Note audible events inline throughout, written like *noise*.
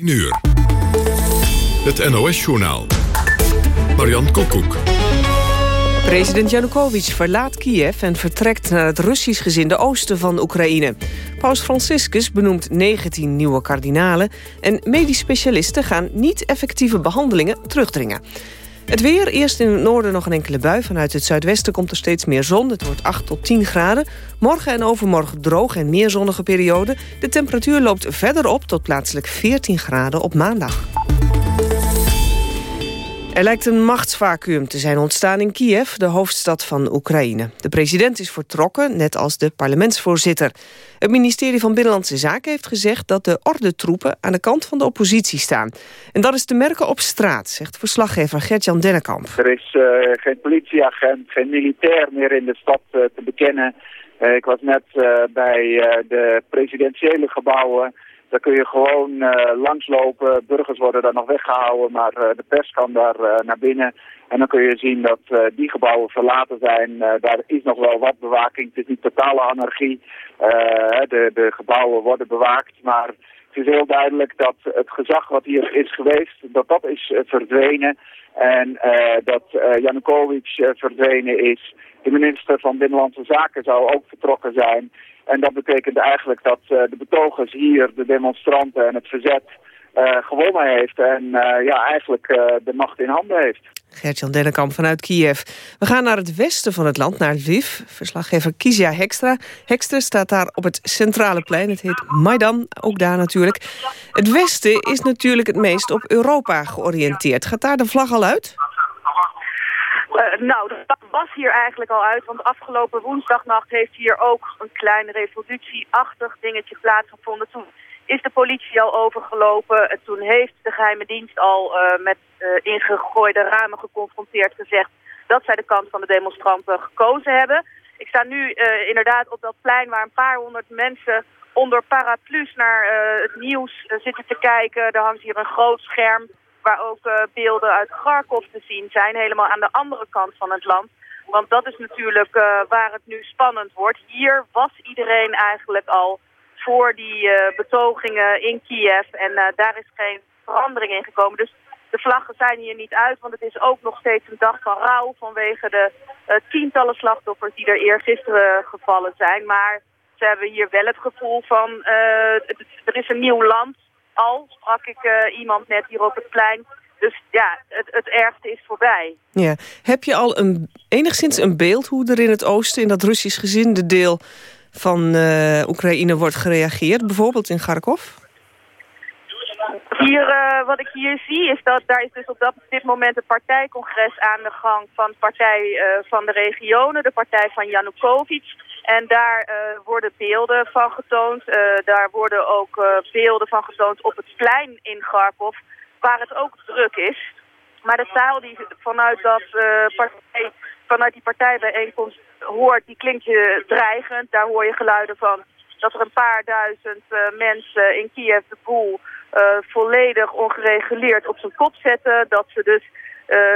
1 uur. Het NOS-journaal. Marian Koekoek. President Janukovic verlaat Kiev en vertrekt naar het Russisch gezinde oosten van Oekraïne. Paus Franciscus benoemt 19 nieuwe kardinalen... en medisch specialisten gaan niet-effectieve behandelingen terugdringen. Het weer, eerst in het noorden nog een enkele bui. Vanuit het zuidwesten komt er steeds meer zon. Het wordt 8 tot 10 graden. Morgen en overmorgen droog en meer zonnige periode. De temperatuur loopt verder op tot plaatselijk 14 graden op maandag. Er lijkt een machtsvacuum te zijn ontstaan in Kiev, de hoofdstad van Oekraïne. De president is vertrokken, net als de parlementsvoorzitter. Het ministerie van Binnenlandse Zaken heeft gezegd dat de ordentroepen aan de kant van de oppositie staan. En dat is te merken op straat, zegt verslaggever Gert-Jan Dennekamp. Er is uh, geen politieagent, geen militair meer in de stad uh, te bekennen. Uh, ik was net bij de presidentiële gebouwen daar kun je gewoon uh, langslopen. Burgers worden daar nog weggehouden, maar uh, de pers kan daar uh, naar binnen. En dan kun je zien dat die gebouwen verlaten zijn. daar is nog wel wat bewaking. Het is niet totale anarchie. de, de gebouwen worden bewaakt, maar het is heel duidelijk dat het gezag wat hier is geweest, dat dat is verdwenen. En dat Janukovic verdwenen is. De minister van Binnenlandse Zaken zou ook vertrokken zijn. En dat betekent eigenlijk dat uh, de betogers hier, de demonstranten en het verzet uh, gewonnen heeft. En uh, ja, eigenlijk de macht in handen heeft. Gert-Jan Dennekamp vanuit Kiev. We gaan naar het westen van het land, naar Lviv. Verslaggever Kizia Hekstra. Hekster staat daar op het centrale plein. Het heet Maidan, ook daar natuurlijk. Het westen is natuurlijk het meest op Europa georiënteerd. Gaat daar de vlag al uit? Uh, nou, dat was hier eigenlijk al uit, want afgelopen woensdagnacht heeft hier ook een klein revolutieachtig dingetje plaatsgevonden. Toen is de politie al overgelopen. En toen heeft de geheime dienst al uh, met uh, ingegooide ramen geconfronteerd gezegd dat zij de kant van de demonstranten gekozen hebben. Ik sta nu inderdaad op dat plein waar een paar honderd mensen onder paraplu's naar het nieuws zitten te kijken. Er hangt hier een groot scherm waar ook beelden uit Kharkov te zien zijn, helemaal aan de andere kant van het land. Want dat is natuurlijk uh, waar het nu spannend wordt. Hier was iedereen eigenlijk al voor die uh, betogingen in Kiev en daar is geen verandering in gekomen. Dus de vlaggen zijn hier niet uit, want het is ook nog steeds een dag van rouw vanwege de tientallen slachtoffers die er eergisteren gevallen zijn. Maar ze hebben hier wel het gevoel van, er is een nieuw land al, sprak ik iemand net hier op het plein. Dus ja, het, het ergste is voorbij. Ja. Heb je al een, enigszins een beeld hoe er in het oosten... in dat Russisch gezinde deel van uh, Oekraïne wordt gereageerd? Bijvoorbeeld in Kharkov? Hier, uh, wat ik hier zie is dat daar is dus op dat, dit moment een partijcongres aan de gang van partij uh, van de regionen, de partij van Janukovic. En daar uh, worden beelden van getoond. Daar worden ook beelden van getoond op het plein in Kharkov, waar het ook druk is. Maar de taal die vanuit, dat, partij, vanuit die partijbijeenkomst hoort, die klinkt je dreigend. Daar hoor je geluiden van dat er een paar duizend mensen in Kiev de boel volledig ongereguleerd op zijn kop zetten. Dat ze dus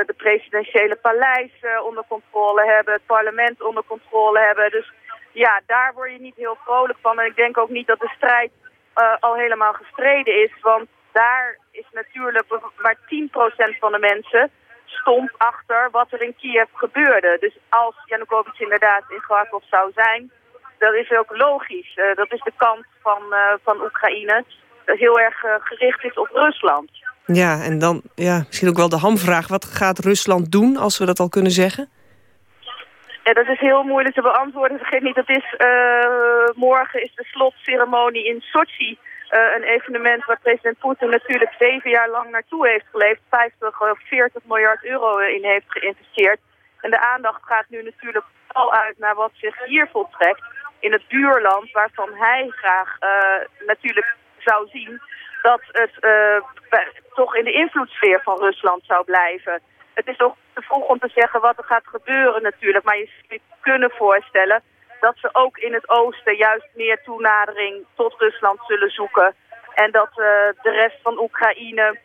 de presidentiële paleis onder controle hebben, het parlement onder controle hebben. Dus ja, daar word je niet heel vrolijk van. En ik denk ook niet dat de strijd al helemaal gestreden is. Want daar is natuurlijk maar 10% van de mensen stond achter wat er in Kiev gebeurde. Dus als Janukovic inderdaad in Kharkov zou zijn, dat is ook logisch. Uh, dat is de kant van, uh, van Oekraïne dat heel erg gericht is op Rusland. Ja, en dan ja, misschien ook wel de hamvraag. Wat gaat Rusland doen, als we dat al kunnen zeggen? Ja, dat is heel moeilijk te beantwoorden. Vergeet niet, dat is, morgen is de slotceremonie in Sochi. Uh, een evenement waar president Poetin natuurlijk zeven jaar lang naartoe heeft geleefd. 50 of 40 miljard euro in heeft geïnvesteerd. En de aandacht gaat nu natuurlijk al uit naar wat zich hier voltrekt. In het buurland waarvan hij graag uh, natuurlijk zou zien dat het toch in de invloedssfeer van Rusland zou blijven. Het is toch te vroeg om te zeggen wat er gaat gebeuren natuurlijk. Maar je zou kunnen voorstellen dat ze ook in het oosten juist meer toenadering tot Rusland zullen zoeken. En dat uh, de rest van Oekraïne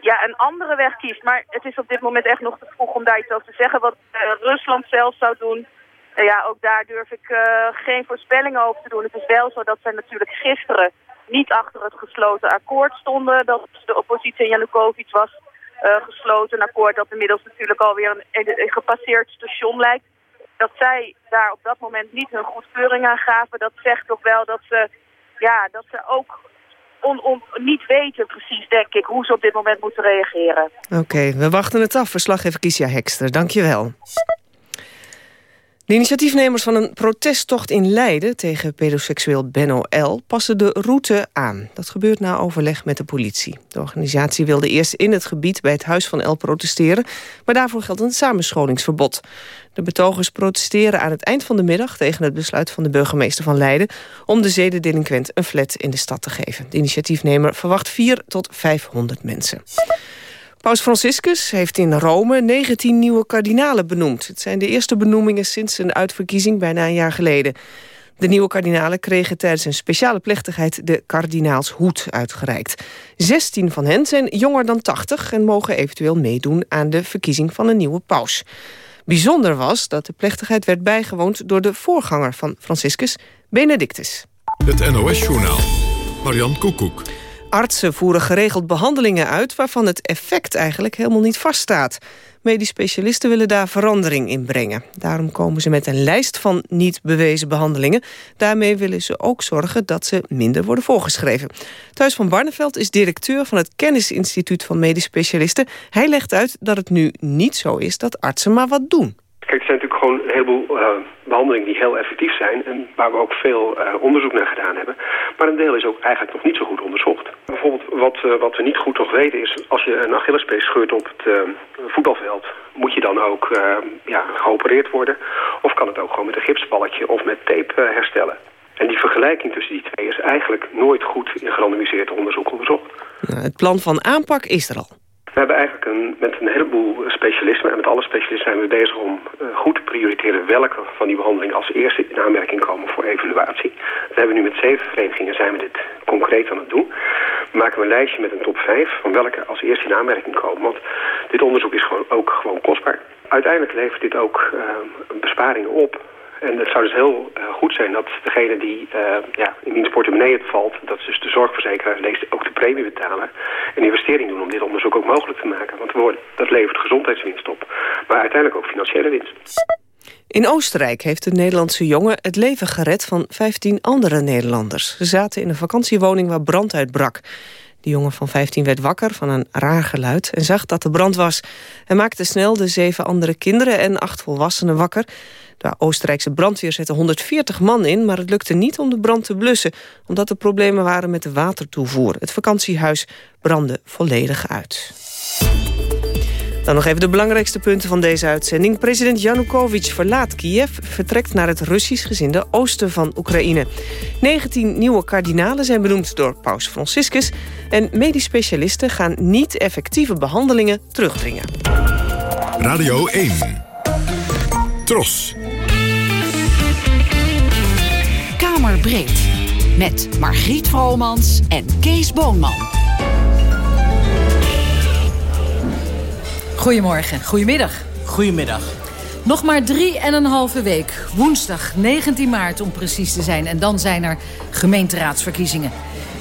ja, een andere weg kiest. Maar het is op dit moment echt nog te vroeg om daar iets over te zeggen. Wat uh, Rusland zelf zou doen, uh, ja, ook daar durf ik geen voorspellingen over te doen. Het is wel zo dat zij natuurlijk gisteren niet achter het gesloten akkoord stonden. Dat de oppositie en Janukovic was gesloten. Een akkoord dat inmiddels natuurlijk alweer een gepasseerd station lijkt. Dat zij daar op dat moment niet hun goedkeuring aan gaven, dat zegt toch wel dat ze, ja, dat ze ook on, niet weten precies, denk ik, hoe ze op dit moment moeten reageren. Oké, we wachten het af. Verslaggever Kiesja Hekster, dankjewel. De initiatiefnemers van een protesttocht in Leiden tegen pedoseksueel Benno L. passen de route aan. Dat gebeurt na overleg met de politie. De organisatie wilde eerst in het gebied bij het huis van L protesteren, maar daarvoor geldt een samenscholingsverbod. De betogers protesteren aan het eind van de middag tegen het besluit van de burgemeester van Leiden om de zedendelinquent een flat in de stad te geven. De initiatiefnemer verwacht 4 tot 500 mensen. Paus Franciscus heeft in Rome 19 nieuwe kardinalen benoemd. Het zijn de eerste benoemingen sinds een uitverkiezing bijna een jaar geleden. De nieuwe kardinalen kregen tijdens een speciale plechtigheid de kardinaalshoed uitgereikt. 16 van hen zijn jonger dan 80 en mogen eventueel meedoen aan de verkiezing van een nieuwe paus. Bijzonder was dat de plechtigheid werd bijgewoond door de voorganger van Franciscus, Benedictus. Het NOS-journaal, Marian Koekoek. Artsen voeren geregeld behandelingen uit... waarvan het effect eigenlijk helemaal niet vaststaat. Medisch specialisten willen daar verandering in brengen. Daarom komen ze met een lijst van niet bewezen behandelingen. Daarmee willen ze ook zorgen dat ze minder worden voorgeschreven. Thuis van Barneveld is directeur van het Kennisinstituut van Medisch Specialisten. Hij legt uit dat het nu niet zo is dat artsen maar wat doen. Kijk, er zijn natuurlijk gewoon een heleboel uh, behandelingen die heel effectief zijn... en waar we ook veel uh, onderzoek naar gedaan hebben. Maar een deel is ook eigenlijk nog niet zo goed onderzocht. Bijvoorbeeld wat, uh, wat we niet goed nog weten is... als je een Achillespees scheurt op het voetbalveld... moet je dan ook ja, geopereerd worden? Of kan het ook gewoon met een gipsballetje of met tape herstellen? En die vergelijking tussen die twee is eigenlijk nooit goed in gerandomiseerd onderzoek onderzocht. Nou, het plan van aanpak is er al. We hebben eigenlijk een, met een heleboel specialisten, en met alle specialisten zijn we bezig om uh, goed te prioriteren welke van die behandelingen als eerste in aanmerking komen voor evaluatie. We hebben nu met zeven verenigingen zijn we dit concreet aan het doen. We maken een lijstje met een top 5 van welke als eerste in aanmerking komen. Want dit onderzoek is gewoon, ook gewoon kostbaar. Uiteindelijk levert dit ook uh, besparingen op en het zou dus heel uh, goed zijn dat degene die uh, ja, in wiens portemonnee het valt... dat is dus de zorgverzekeraar, leest ook de premie betalen... een investering doen om dit onderzoek ook mogelijk te maken. Want dat levert gezondheidswinst op, maar uiteindelijk ook financiële winst. In Oostenrijk heeft een Nederlandse jongen het leven gered van 15 andere Nederlanders. Ze zaten in een vakantiewoning waar brand uitbrak. De jongen van 15 werd wakker van een raar geluid en zag dat er brand was. Hij maakte snel de zeven andere kinderen en acht volwassenen wakker. De Oostenrijkse brandweer zette 140 man in... maar het lukte niet om de brand te blussen... omdat er problemen waren met de watertoevoer. Het vakantiehuis brandde volledig uit. Dan nog even de belangrijkste punten van deze uitzending. President Janukovic verlaat Kiev, vertrekt naar het Russisch gezinde oosten van Oekraïne. 19 nieuwe kardinalen zijn benoemd door paus Franciscus... en medisch specialisten gaan niet effectieve behandelingen terugdringen. Radio 1. Tros. Kamerbreed. Met Margriet Vromans en Kees Boonman. Goedemorgen, goedemiddag. Goedemiddag. Nog maar drie en een halve week. Woensdag 19 maart om precies te zijn. En dan zijn er gemeenteraadsverkiezingen.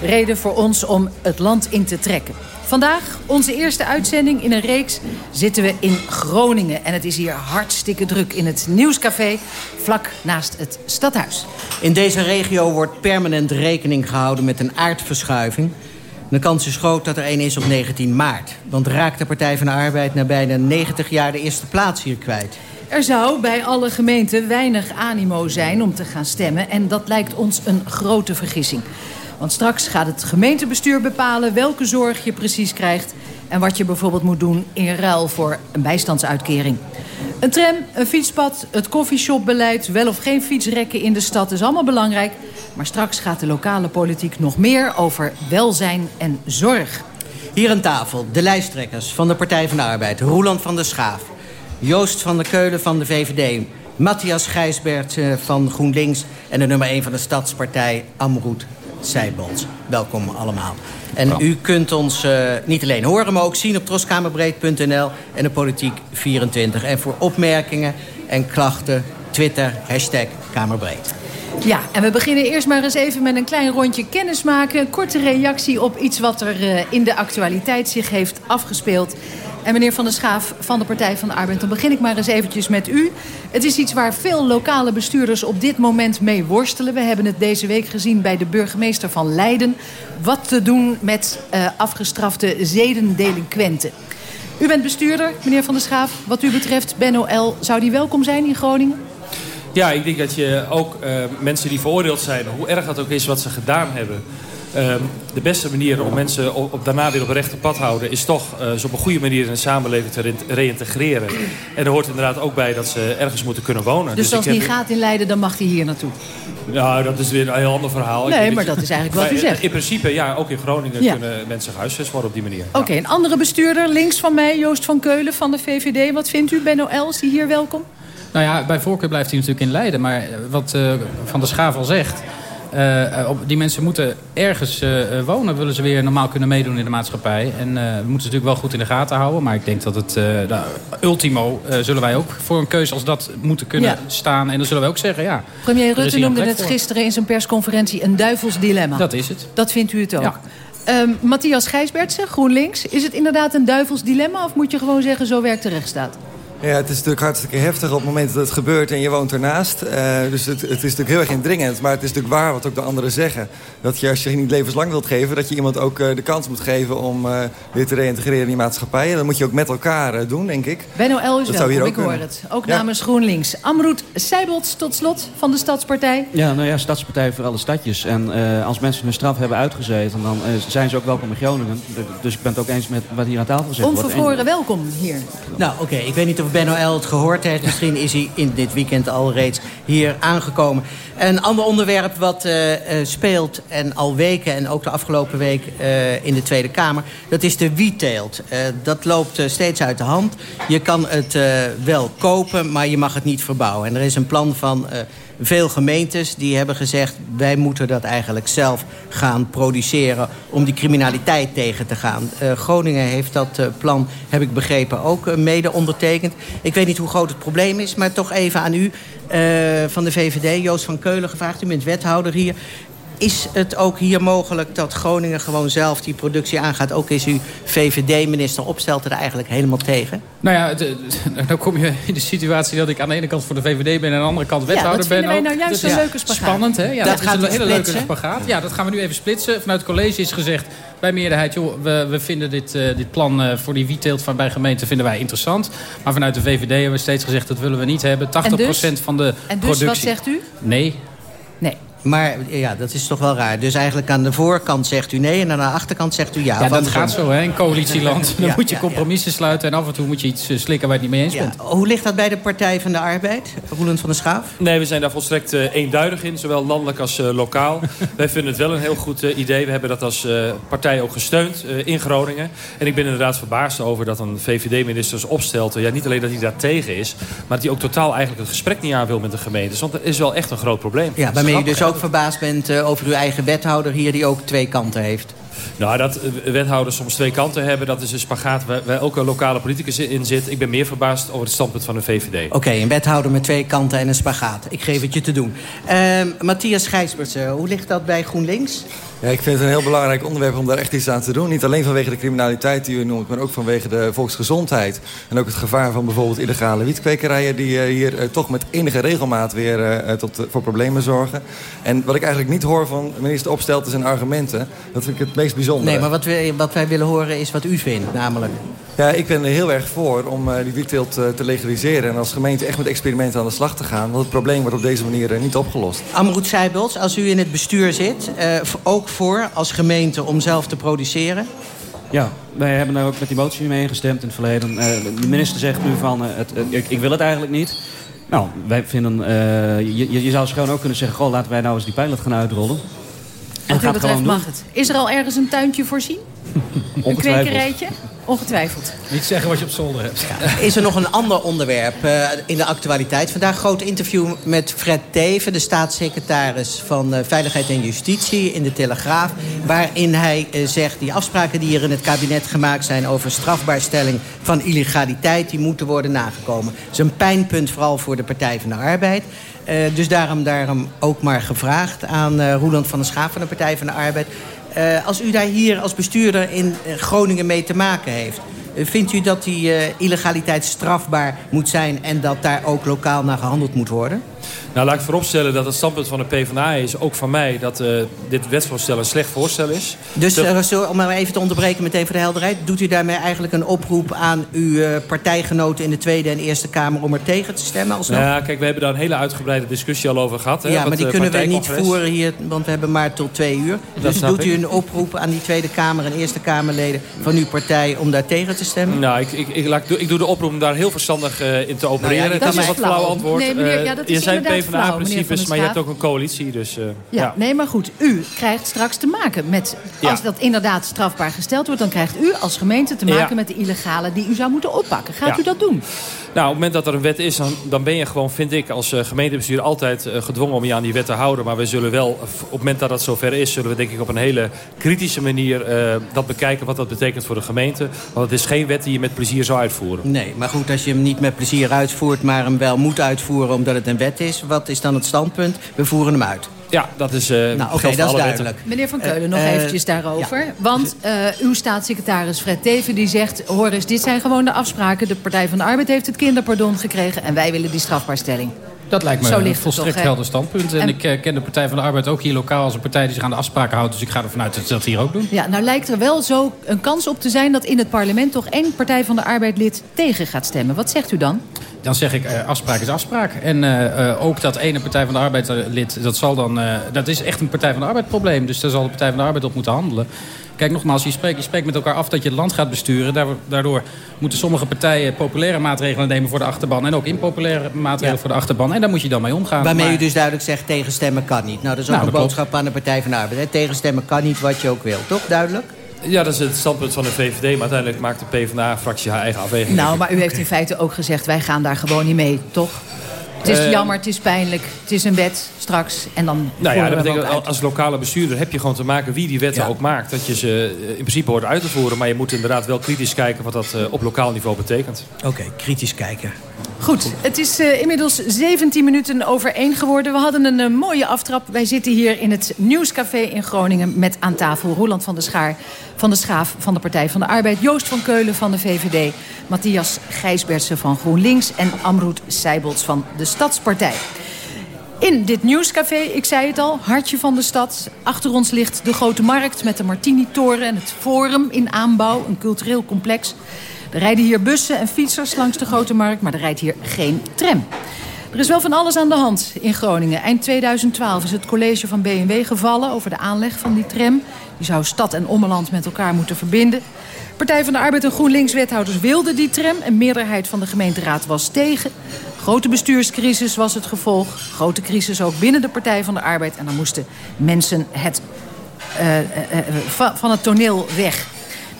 Reden voor ons om het land in te trekken. Vandaag, onze eerste uitzending in een reeks, zitten we in Groningen. En het is hier hartstikke druk in het Nieuwscafé, vlak naast het stadhuis. In deze regio wordt permanent rekening gehouden met een aardverschuiving. De kans is groot dat er een is op 19 maart. Want raakt de Partij van de Arbeid na bijna 90 jaar de eerste plaats hier kwijt. Er zou bij alle gemeenten weinig animo zijn om te gaan stemmen... en dat lijkt ons een grote vergissing. Want straks gaat het gemeentebestuur bepalen welke zorg je precies krijgt... en wat je bijvoorbeeld moet doen in ruil voor een bijstandsuitkering. Een tram, een fietspad, het koffieshopbeleid... wel of geen fietsrekken in de stad is allemaal belangrijk... maar straks gaat de lokale politiek nog meer over welzijn en zorg. Hier aan tafel de lijsttrekkers van de Partij van de Arbeid. Roeland van der Schaaf, Joost van der Keulen van de VVD... Matthias Gijsbert eh, van GroenLinks en de nummer 1 van de Stadspartij Amroet Zijbols. Welkom allemaal. En u kunt ons uh, niet alleen horen, maar ook zien op troskamerbreed.nl en de Politiek 24. En voor opmerkingen en klachten, Twitter, hashtag Kamerbreed. Ja, en we beginnen eerst maar eens even met een klein rondje kennismaken. Een korte reactie op iets wat er uh, in de actualiteit zich heeft afgespeeld. En meneer Van der Schaaf van de Partij van de Arbeid, dan begin ik maar eens eventjes met u. Het is iets waar veel lokale bestuurders op dit moment mee worstelen. We hebben het deze week gezien bij de burgemeester van Leiden. Wat te doen met uh, afgestrafte zedendelinquenten. U bent bestuurder, meneer Van der Schaaf. Wat u betreft, Ben OL, zou die welkom zijn in Groningen? Ja, ik denk dat je ook uh, mensen die veroordeeld zijn... hoe erg dat ook is wat ze gedaan hebben... Uh, de beste manier om mensen op, op, daarna weer op een rechte pad te houden... is toch uh, ze op een goede manier in de samenleving te re reïntegreren. En er hoort inderdaad ook bij dat ze ergens moeten kunnen wonen. Dus, dus als het niet gaat in Leiden, dan mag hij hier naartoe? Nou, dat is weer een heel ander verhaal. Nee, maar dat is eigenlijk wat u zegt. In principe, ja, ook in Groningen ja. kunnen mensen gehuisvest worden op die manier. Oké, okay, een andere bestuurder links van mij, Joost van Keulen van de VVD. Wat vindt u, Benno Els, die hier welkom? Nou ja, bij voorkeur blijft hij natuurlijk in Leiden. Maar wat uh, Van der Schaaf al zegt... Uh, die mensen moeten ergens uh, wonen, willen ze weer normaal kunnen meedoen in de maatschappij. En we moeten ze natuurlijk wel goed in de gaten houden. Maar ik denk dat het, ultimo, zullen wij ook voor een keuze als dat moeten kunnen ja. staan. En dan zullen we ook zeggen, ja. Premier Rutte noemde het gisteren in zijn persconferentie een duivels dilemma. Dat is het. Dat vindt u het ook? Ja. Um, Matthias Gijsbertsen, GroenLinks. Is het inderdaad een duivels dilemma of moet je gewoon zeggen zo werkt de rechtsstaat? Ja, het is natuurlijk hartstikke heftig op het moment dat het gebeurt en je woont ernaast. Uh, dus het, het, is natuurlijk heel erg indringend. Maar het is natuurlijk waar wat ook de anderen zeggen. Dat je als je niet levenslang wilt geven, dat je iemand ook uh, de kans moet geven om uh, weer te reïntegreren in die maatschappij. En dat moet je ook met elkaar doen, denk ik. Benno El is dat welkom, ik hoor het. Ook ja. namens GroenLinks. Amroet Seibelt tot slot van de Stadspartij. Ja, nou ja, Stadspartij voor alle stadjes. En als mensen hun straf hebben uitgezeten, dan zijn ze ook welkom in Groningen. Dus ik ben het ook eens met wat hier aan tafel zit. Onvervroren welkom hier. Nou, oké. Okay. Ik weet niet of Benno L. het gehoord heeft. Misschien is hij in dit weekend al reeds hier aangekomen. Een ander onderwerp wat uh, uh, speelt en al weken... en ook de afgelopen week uh, in de Tweede Kamer... dat is de wietteelt. dat loopt steeds uit de hand. Je kan het wel kopen, maar je mag het niet verbouwen. En er is een plan van veel gemeentes die hebben gezegd... wij moeten dat eigenlijk zelf gaan produceren om die criminaliteit tegen te gaan. Uh, Groningen heeft dat uh, plan, heb ik begrepen, ook uh, mede ondertekend. Ik weet niet hoe groot het probleem is, maar toch even aan u van de VVD... Joost van Keulen gevraagd, u bent wethouder hier. Is het ook hier mogelijk dat Groningen gewoon zelf die productie aangaat? Ook is u VVD-minister opstelt er eigenlijk helemaal tegen? Nou ja, de, de, dan kom je in de situatie dat ik aan de ene kant voor de VVD ben... en aan de andere kant wethouder ben. Ja, dat vinden wij nou juist een leuke spagaat. Spannend, hè? Ja, dat, dat gaat is een hele splitsen. leuke spagaat. Ja, dat gaan we nu even splitsen. Vanuit het college is gezegd bij meerderheid... joh, we, we vinden dit, uh, dit plan uh, voor die wietteelt van bij gemeenten vinden wij interessant. Maar vanuit de VVD hebben we steeds gezegd... dat willen we niet hebben. 80% dus? van de en dus, productie... wat zegt u? Nee. Maar ja, dat is toch wel raar. Dus eigenlijk aan de voorkant zegt u nee en aan de achterkant zegt u ja. Ja, dat gaat zo hè, in coalitieland. *laughs* Dan Ja, moet je ja, compromissen sluiten... en af en toe moet je iets eh, slikken waar je het niet mee eens Ja. bent. Hoe ligt dat bij de Partij van de Arbeid? Roelend van der Schaaf? Nee, we zijn daar volstrekt uh, eenduidig in, zowel landelijk als uh, lokaal. *laughs* Wij vinden het wel een heel goed uh, idee. We hebben dat als uh, partij ook gesteund uh, in Groningen. En ik ben inderdaad verbaasd over dat een VVD-minister zich opstelt. Ja, niet alleen dat hij daar tegen is, maar dat hij ook totaal eigenlijk het gesprek niet aan wil met de gemeentes. Want dat is wel echt een groot probleem. Ja, waarmee u dus ook verbaasd bent uh, over uw eigen wethouder hier... die ook twee kanten heeft. Nou, dat uh, wethouders soms twee kanten hebben, dat is een spagaat waar, waar ook een lokale politicus in zit. Ik ben meer verbaasd over het standpunt van de VVD. Oké, okay, een wethouder met twee kanten en een spagaat. Ik geef het je te doen. Uh, Matthias Gijsbertsen, hoe ligt dat bij GroenLinks? Ja, ik vind het een heel belangrijk onderwerp om daar echt iets aan te doen. Niet alleen vanwege de criminaliteit die u noemt, maar ook vanwege de volksgezondheid. En ook het gevaar van bijvoorbeeld illegale wietkwekerijen... die uh, hier toch met enige regelmaat weer tot, voor problemen zorgen. En wat ik eigenlijk niet hoor van minister Opstelten zijn argumenten... dat vind ik het meest bijzondere. Nee, maar wat, we, wat wij willen horen is wat u vindt, namelijk... Ja, ik ben er heel erg voor om uh, die wietteelt uh, te legaliseren... en als gemeente echt met experimenten aan de slag te gaan. Want het probleem wordt op deze manier uh, niet opgelost. Amroet Seibels, als u in het bestuur zit... ook voor als gemeente om zelf te produceren? Ja, wij hebben daar ook met die motie mee ingestemd in het verleden. de minister zegt nu van, het, ik, ik, wil het eigenlijk niet. Nou, wij vinden, je, je zou gewoon ook kunnen zeggen... goh, laten wij nou eens die pilot gaan uitrollen. En Wat u betreft mag het. Is er al ergens een tuintje voorzien? Een kwekerijtje? Ongetwijfeld. Niet zeggen wat je op zolder hebt. Ja. Is er nog een ander onderwerp uh, in de actualiteit? Vandaag groot interview met Fred Teven, de staatssecretaris van uh, Veiligheid en Justitie in de Telegraaf. Waarin hij uh, zegt, die afspraken die er in het kabinet gemaakt zijn over strafbaarstelling van illegaliteit, die moeten worden nagekomen. Dat is een pijnpunt vooral voor de Partij van de Arbeid. Uh, dus daarom, daarom ook maar gevraagd aan uh, Roeland van der Schaaf van de Partij van de Arbeid. Uh, als u daar hier als bestuurder in Groningen mee te maken heeft... vindt u dat die illegaliteit strafbaar moet zijn... en dat daar ook lokaal naar gehandeld moet worden? Nou, laat ik vooropstellen dat het standpunt van de PvdA is, ook van mij, dat uh, dit wetsvoorstel een slecht voorstel is. Dus uh, om maar even te onderbreken meteen voor de helderheid, doet u daarmee eigenlijk een oproep aan uw uh, partijgenoten in de Tweede en Eerste Kamer om er tegen te stemmen? Alsnog? Ja, kijk, we hebben daar een hele uitgebreide discussie al over gehad. Hè, ja, maar die kunnen we niet voeren hier, want we hebben maar tot twee uur. Dus doet u een oproep aan die Tweede Kamer en Eerste Kamerleden van uw partij om daar tegen te stemmen? Nou, ik, ik, ik, laat, ik doe de oproep om daar heel verstandig in te opereren. Nou ja, dat is wat flauw antwoord. Nee, meneer, ja, dat is PvdA-principes, maar je hebt ook een coalitie. Dus, uh, ja, ja, nee, maar goed. U krijgt straks te maken met... Als dat inderdaad strafbaar gesteld wordt... dan krijgt u als gemeente te maken met de illegale die u zou moeten oppakken. Gaat u dat doen? Nou, op het moment dat er een wet is, dan, ben je gewoon, vind ik, als uh, gemeentebestuur altijd uh, gedwongen om je aan die wet te houden. Maar we zullen wel, op het moment dat dat zover is, zullen we denk ik op een hele kritische manier uh, dat bekijken wat dat betekent voor de gemeente. Want het is geen wet die je met plezier zou uitvoeren. Nee, maar goed, als je hem niet met plezier uitvoert, maar hem wel moet uitvoeren omdat het een wet is. Wat is dan het standpunt? We voeren hem uit. Ja, dat is, uh, nou, dat is duidelijk. Meneer Van Keulen, nog uh, eventjes daarover. Want uh, uw staatssecretaris Fred Teven die zegt... hoor eens, dit zijn gewoon de afspraken. De Partij van de Arbeid heeft het kinderpardon gekregen... en wij willen die strafbaarstelling. Dat lijkt me een volstrekt helder standpunt. En, en ik ken de Partij van de Arbeid ook hier lokaal als een partij die zich aan de afspraken houdt. Dus ik ga ervan uit dat ze dat hier ook doen. Ja, nou lijkt er wel zo een kans op te zijn dat in het parlement toch één Partij van de Arbeid lid tegen gaat stemmen. Wat zegt u dan? Dan zeg ik, uh, afspraak is afspraak. En uh, uh, ook dat ene Partij van de Arbeid lid, dat, zal dan, dat is echt een Partij van de Arbeid probleem. Dus daar zal de Partij van de Arbeid op moeten handelen. Kijk, nogmaals, je spreekt, je spreekt met elkaar af dat je het land gaat besturen. Daardoor moeten sommige partijen populaire maatregelen nemen voor de achterban... en ook impopulaire maatregelen voor de achterban. En daar moet je dan mee omgaan. Waarmee maar... u dus duidelijk zegt, tegenstemmen kan niet. Nou, dat is ook nou, een boodschap aan de Partij van de Arbeid. Hè? Tegenstemmen kan niet wat je ook wil, toch? Duidelijk? Ja, dat is het standpunt van de VVD. Maar uiteindelijk maakt de PvdA-fractie haar eigen afweging. Nou, maar u heeft in feite ook gezegd... wij gaan daar gewoon niet mee, toch? Het is uh, jammer, het is pijnlijk, het is een wet straks. En dan nou ja, dat betekent, als lokale bestuurder heb je gewoon te maken wie die wetten ja. ook maakt. Dat je ze in principe hoort uit te voeren. Maar je moet inderdaad wel kritisch kijken wat dat uh, op lokaal niveau betekent. Oké, okay, kritisch kijken. Goed, het is uh, inmiddels 17 minuten over één geworden. We hadden een uh, mooie aftrap. Wij zitten hier in het Nieuwscafé in Groningen... met aan tafel Roland van der Schaar van de Schaaf van de Partij van de Arbeid... Joost van Keulen van de VVD... Matthias Gijsbertsen van GroenLinks... en Amroet Seibels van de Stadspartij. In dit nieuwscafé, ik zei het al, hartje van de stad. Achter ons ligt de Grote Markt met de Martini-toren en het Forum in aanbouw. Een cultureel complex. Er rijden hier bussen en fietsers langs de Grote Markt, maar er rijdt hier geen tram. Er is wel van alles aan de hand in Groningen. Eind 2012 is het college van BMW gevallen over de aanleg van die tram. Die zou stad en ommeland met elkaar moeten verbinden. Partij van de Arbeid en GroenLinks-wethouders wilden die tram. Een meerderheid van de gemeenteraad was tegen. Grote bestuurscrisis was het gevolg. Grote crisis ook binnen de Partij van de Arbeid. En dan moesten mensen het, uh, van het toneel weg.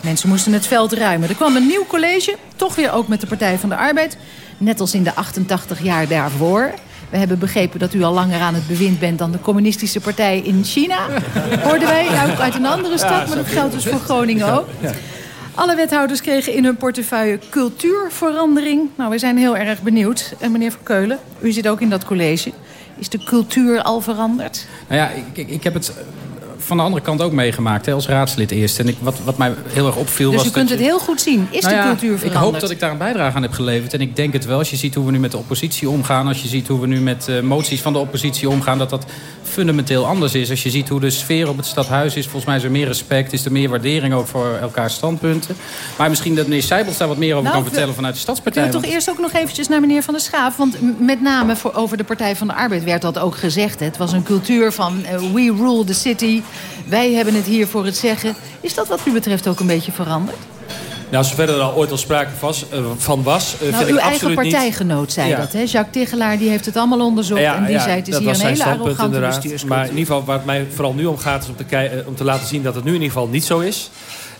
Mensen moesten het veld ruimen. Er kwam een nieuw college, toch weer ook met de Partij van de Arbeid. Net als in de 88 jaar daarvoor. We hebben begrepen dat u al langer aan het bewind bent dan de communistische partij in China. *laughs* Hoorden wij, ook uit een andere stad, maar dat geldt dus voor Groningen ook. Alle wethouders kregen in hun portefeuille cultuurverandering. Nou, we zijn heel erg benieuwd. En meneer Van Keulen, u zit ook in dat college. Is de cultuur al veranderd? Nou ja, ik, ik heb het van de andere kant ook meegemaakt, hè, als raadslid eerst. En ik, wat, wat mij heel erg opviel dus was... Dus je kunt het heel goed zien. Is nou de cultuur veranderd? Ik hoop dat ik daar een bijdrage aan heb geleverd. En ik denk het wel. Als je ziet hoe we nu met de oppositie omgaan... als je ziet hoe we nu met uh, moties van de oppositie omgaan... dat dat fundamenteel anders is. Als je ziet hoe de sfeer op het stadhuis is... volgens mij is er meer respect, is er meer waardering ook voor elkaars standpunten. Maar misschien dat meneer Seibels daar wat meer over nou, kan vertellen vanuit de Stadspartij. Ik wil toch eerst ook nog eventjes naar meneer Van der Schaaf. Want met name voor, over de Partij van de Arbeid werd dat ook gezegd. Het was een cultuur van uh, we rule the city... Wij hebben het hier voor het zeggen. Is dat wat u betreft ook een beetje veranderd? Nou, zover er al ooit al sprake was, uh, van was, uh, nou, vind uw eigen partijgenoot zei dat, hè? Jacques Tigelaar die heeft het allemaal onderzocht. Ja, en die ja, zei, het is hier een hele arrogante bestuurscultuur. Maar in ieder geval, waar het mij vooral nu om gaat... is om te, om te laten zien dat het nu in ieder geval niet zo is.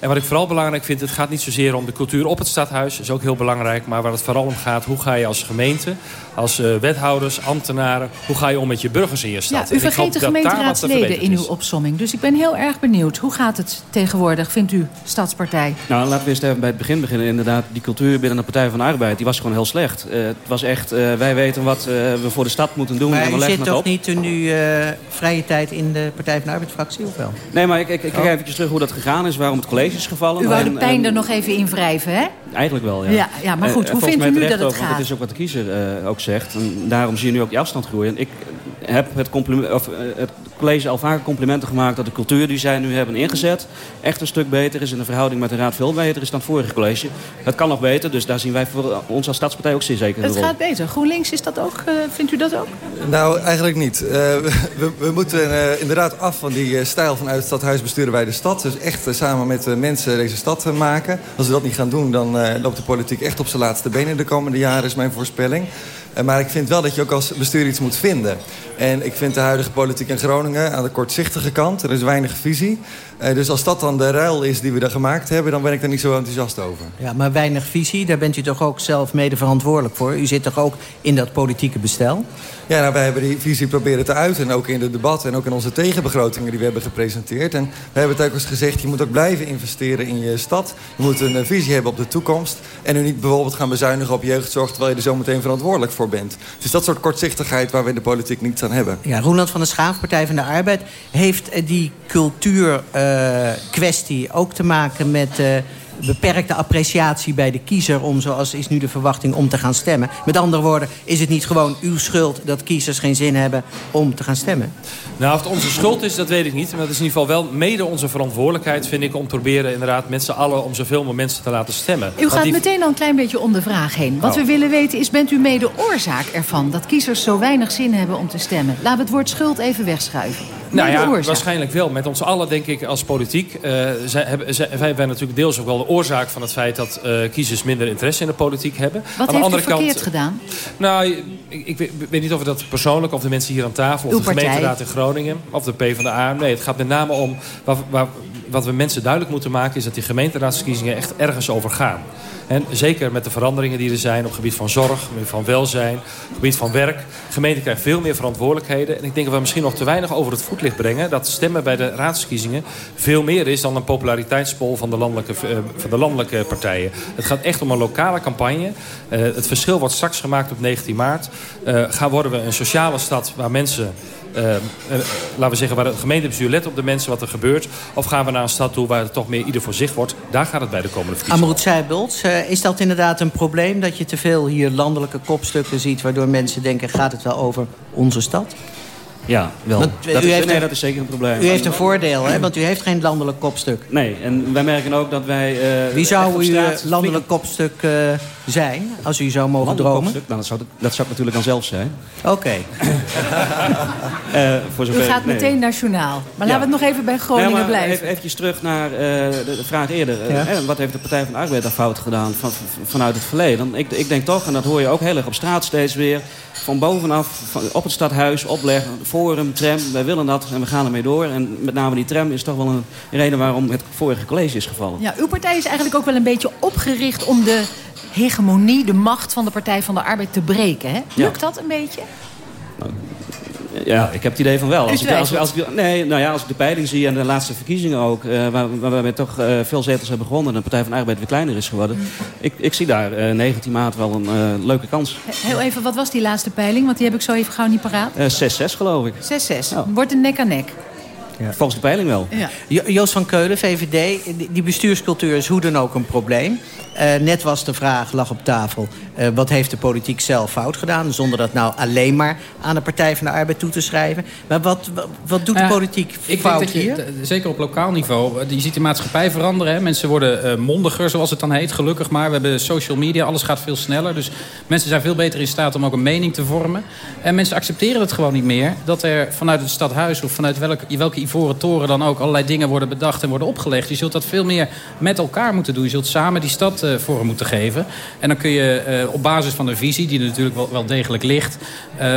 En wat ik vooral belangrijk vind, het gaat niet zozeer om de cultuur op het stadhuis. Dat is ook heel belangrijk. Maar waar het vooral om gaat, hoe ga je als gemeente, als uh, wethouders, ambtenaren... hoe ga je om met je burgers in je stad? Ja, u vergeet de gemeenteraadsleden in uw opsomming. Dus ik ben heel erg benieuwd. Hoe gaat het tegenwoordig, vindt u, Stadspartij? Nou, laten we eerst even bij het begin beginnen. Inderdaad, die cultuur binnen de Partij van de Arbeid... die was gewoon heel slecht. Uh, het was echt, uh, wij weten wat we voor de stad moeten doen. Maar en we u leggen zit het toch op. niet nu vrije tijd in de Partij van de Arbeid-fractie, of wel? Nee, maar ik, ik, ik kijk eventjes terug hoe dat gegaan is. Waarom het college is gevallen. U wou de pijn en- er nog even in wrijven, hè? Eigenlijk wel, ja. Ja, ja, maar goed, Eh, hoe vindt u nu dat het ook, want gaat? Het is ook wat de kiezer eh, ook zegt. En daarom zie je nu ook die afstand groeien. Ik heb het, compliment, of, eh, het college al vaker complimenten gemaakt... dat de cultuur die zij nu hebben ingezet... echt een stuk beter is in de verhouding met de raad veel beter is dan het vorige college. Het kan nog beter, dus daar zien wij voor ons als stadspartij ook zeer zeker Het rol. gaat beter. GroenLinks is dat ook, eh, vindt u dat ook? Nou, eigenlijk niet. Eh, *laughs* we, we moeten eh, inderdaad af van die eh, stijl vanuit het stadhuis besturen wij de stad. Dus echt samen met de mensen deze stad maken. Als we dat niet gaan doen, dan eh, loopt de politiek echt op zijn laatste benen de komende jaren, is mijn voorspelling. Maar ik vind wel dat je ook als bestuur iets moet vinden. En ik vind de huidige politiek in Groningen aan de kortzichtige kant. Er is weinig visie. Eh, dus als dat dan de ruil is die we daar gemaakt hebben... dan ben ik daar niet zo enthousiast over. Ja, maar weinig visie, daar bent u toch ook zelf mede verantwoordelijk voor? U zit toch ook in dat politieke bestel? Ja, nou, wij hebben die visie proberen te uiten. En ook in het debat en ook in onze tegenbegrotingen die we hebben gepresenteerd. En we hebben het ook eens gezegd, je moet ook blijven investeren in je stad. Je moet een eh, visie hebben op de toekomst. En nu niet bijvoorbeeld gaan bezuinigen op jeugdzorg... terwijl je er zo meteen verantwoordelijk voor bent. Is dat soort kortzichtigheid waar we in de politiek niets aan hebben. Ja, Roeland van der Schaaf, Partij van de Arbeid... heeft eh, die cultuurkwestie ook te maken met... eh, beperkte appreciatie bij de kiezer om, zoals is nu de verwachting, om te gaan stemmen. Met andere woorden, is het niet gewoon uw schuld dat kiezers geen zin hebben om te gaan stemmen? Nou, of het onze schuld is, dat weet ik niet. Maar het is in ieder geval wel mede onze verantwoordelijkheid, vind ik... om te proberen inderdaad met z'n allen om zoveel mogelijk mensen te laten stemmen. U gaat die- meteen al een klein beetje om de vraag heen. Wat Oh. we willen weten is, bent u mede oorzaak ervan... dat kiezers zo weinig zin hebben om te stemmen? Laten we het woord schuld even wegschuiven. Nou ja, oorzaak. waarschijnlijk wel. Met ons allen, denk ik, als politiek... eh, zij, hebben, zij, wij zijn natuurlijk deels ook wel oorzaak van het feit... dat eh, kiezers minder interesse in de politiek hebben. Wat Aan heeft de u andere verkeerd kant, gedaan? Nou, ik, ik weet, niet of dat persoonlijk... of de mensen hier aan tafel, of Uw de partij. gemeenteraad in Groningen... of de PvdA. Nee, het gaat met name om... Waar, waar, wat we mensen duidelijk moeten maken... is dat die gemeenteraadsverkiezingen echt ergens over gaan. En zeker met de veranderingen die er zijn... op het gebied van zorg, van welzijn... op gebied van werk. De gemeente krijgt veel meer verantwoordelijkheden. En ik denk dat we misschien nog te weinig over het voetlicht brengen... dat stemmen bij de raadsverkiezingen veel meer is... dan een populariteitspol van de landelijke, eh, van de landelijke partijen. Het gaat echt om een lokale campagne. Eh, het verschil wordt straks gemaakt op 19 maart. Eh, gaan worden we een sociale stad waar mensen... eh, eh, laten we zeggen, waar het gemeentebestuur let op de mensen wat er gebeurt. Of gaan we naar een stad toe waar het toch meer ieder voor zich wordt. Daar gaat het bij de komende verkiezingen. Amroet Seibelt, eh, is dat inderdaad een probleem... dat je te veel hier landelijke kopstukken ziet... waardoor mensen denken, gaat het wel over onze stad? Ja, wel. Want, dat, u is, heeft nee, een- dat is zeker een probleem. U heeft een voordeel, hè? want u heeft geen landelijk kopstuk. Nee, en wij merken ook dat wij... eh, Wie zou uw straat eh, landelijk kopstuk eh, zijn, als u zou mogen Landelijk dromen? kopstuk? Nou, dat, zou, dat zou ik natuurlijk dan zelf zijn. Oké. *laughs* Eh, voor U zover, gaat nee. meteen nationaal. Maar Ja. laten we het nog even bij Groningen maar blijven. Even, eventjes terug naar eh, de, de vraag eerder. Ja. eh, wat heeft de Partij van de Arbeid daar fout gedaan van, van- vanuit het verleden? Ik, ik denk toch, en dat hoor je ook heel erg op straat steeds weer... van bovenaf, van, op het stadhuis, opleggen, forum, tram. Wij willen dat en we gaan ermee door. En met name die tram is toch wel een reden waarom het vorige college is gevallen. Ja, uw partij is eigenlijk ook wel een beetje opgericht om de hegemonie, de macht van de Partij van de Arbeid te breken. Hè? Ja. Lukt dat een beetje? Ja, ik heb het idee van wel. Als ik, als, ik, nee, nou ja, als ik de peiling zie en de laatste verkiezingen ook... eh, waar, waar we toch eh, veel zetels hebben gewonnen... en de Partij van de Arbeid weer kleiner is geworden... Mm. Ik, ik zie daar eh 19 maart wel een eh, leuke kans. Heel even, wat was die laatste peiling? Want die heb ik zo even gauw niet paraat. Eh 6-6 geloof ik. 6-6. Wordt een nek aan nek. Volgens de peiling wel. Ja. Jo- Joost van Keulen, VVD, die- die bestuurscultuur is hoe dan ook een probleem. Eh, net was de vraag, lag op tafel, eh, wat heeft de politiek zelf fout gedaan? Zonder dat nou alleen maar aan de Partij van de Arbeid toe te schrijven. Maar wat, wat, doet de politiek Ik denk fout dat je, hier? t- zeker op lokaal niveau, eh, je ziet de maatschappij veranderen. Hè. Mensen worden eh, mondiger, zoals het dan heet, gelukkig maar. We hebben social media, alles gaat veel sneller. Dus mensen zijn veel beter in staat om ook een mening te vormen. En mensen accepteren het gewoon niet meer... dat er vanuit het stadhuis of vanuit welke, welke ivoren toren dan ook... allerlei dingen worden bedacht en worden opgelegd. Je zult dat veel meer met elkaar moeten doen. Je zult samen die stad uh, vorm moeten geven. En dan kun je op basis van een visie, die er natuurlijk wel, wel degelijk ligt...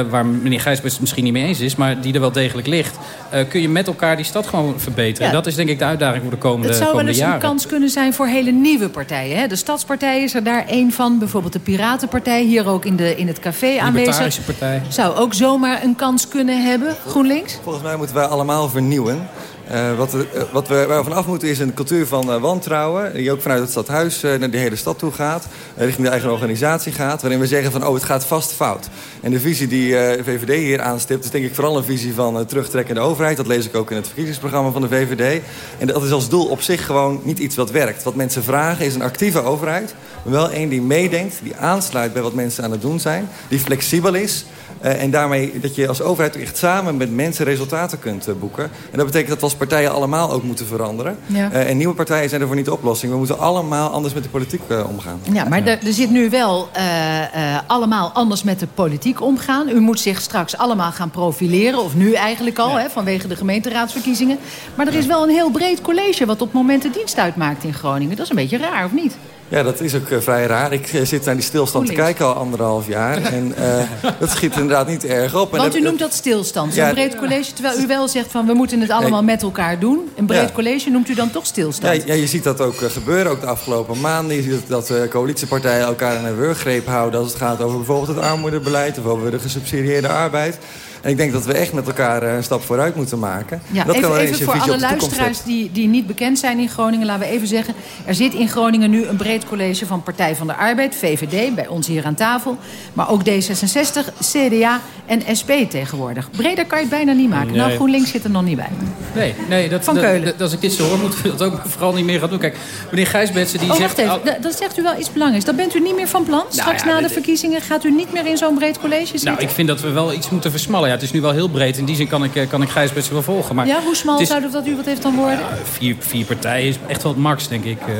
waar meneer Gijsbert het misschien niet mee eens is... maar die er wel degelijk ligt... kun je met elkaar die stad gewoon verbeteren. Dat is denk ik de uitdaging voor de komende jaren. Het zou wel eens een kans kunnen zijn voor hele nieuwe partijen. Hè? De Stadspartij is er daar één van. Bijvoorbeeld de Piratenpartij, hier ook in, de, in het café aanwezig. Partij. Zou ook zomaar een kans kunnen hebben, GroenLinks? Volgens mij moeten wij allemaal vernieuwen. Uh, wat, we, uh, wat we waar we vanaf moeten is een cultuur van uh, wantrouwen... die ook vanuit het stadhuis naar de hele stad toe gaat... richting de eigen organisatie gaat... waarin we zeggen van oh, het gaat vast fout. En de visie die de VVD hier aanstipt... is denk ik vooral een visie van terugtrekkende overheid. Dat lees ik ook in het verkiezingsprogramma van de VVD. En dat is als doel op zich gewoon niet iets wat werkt. Wat mensen vragen is een actieve overheid... maar wel een die meedenkt, die aansluit bij wat mensen aan het doen zijn... die flexibel is... Uh, en daarmee dat je als overheid echt samen met mensen resultaten kunt uh, boeken. En dat betekent dat we als partijen allemaal ook moeten veranderen. Ja. Uh, en nieuwe partijen zijn ervoor niet de oplossing. We moeten allemaal anders met de politiek omgaan. Ja, maar ja. er zit nu wel allemaal anders met de politiek omgaan. U moet zich straks allemaal gaan profileren. Of nu eigenlijk al, ja. hè, vanwege de gemeenteraadsverkiezingen. Maar er is wel een heel breed college wat op momenten dienst uitmaakt in Groningen. Dat is een beetje raar, of niet? Ja, dat is ook uh, vrij raar. Ik uh, zit naar die stilstand te kijken al anderhalf jaar. *laughs* En uh, dat schiet inderdaad niet erg op. Want u noemt dat stilstand, zo'n ja, breed college. Terwijl u wel zegt van we moeten het allemaal met elkaar doen. Een breed ja. college noemt u dan toch stilstand? Ja, ja je ziet dat ook gebeuren, ook de afgelopen maanden. Je ziet dat coalitiepartijen elkaar in een wurggreep houden... als het gaat over bijvoorbeeld het armoedebeleid... of over de gesubsidieerde arbeid. En ik denk dat we echt met elkaar een stap vooruit moeten maken. Ja, dat even, kan even voor alle luisteraars die, die niet bekend zijn in Groningen... laten we even zeggen, er zit in Groningen nu een breed college van Partij van de Arbeid... VVD, bij ons hier aan tafel. Maar ook D66, CDA en SP tegenwoordig. Breder kan je het bijna niet maken. Nee. Nou, GroenLinks zit er nog niet bij. Nee, nee dat, van Keulen. Dat, als ik dit zo hoor, moet u dat ook *laughs* vooral niet meer gaan doen. Kijk, meneer Gijsbertsen die oh, zegt... Even, dat zegt u wel iets belangrijks. Dat bent u niet meer van plan? Straks nou ja, na de verkiezingen gaat u niet meer in zo'n breed college zitten? Nou, ik vind dat we wel iets moeten versmallen. Het is nu wel heel breed. In die zin kan ik, kan ik Gijsbertsen wel volgen. Maar ja, hoe smal is, zou dat u wat heeft dan worden? Ja, vier, vier partijen is echt wel het max, denk ik. Uh,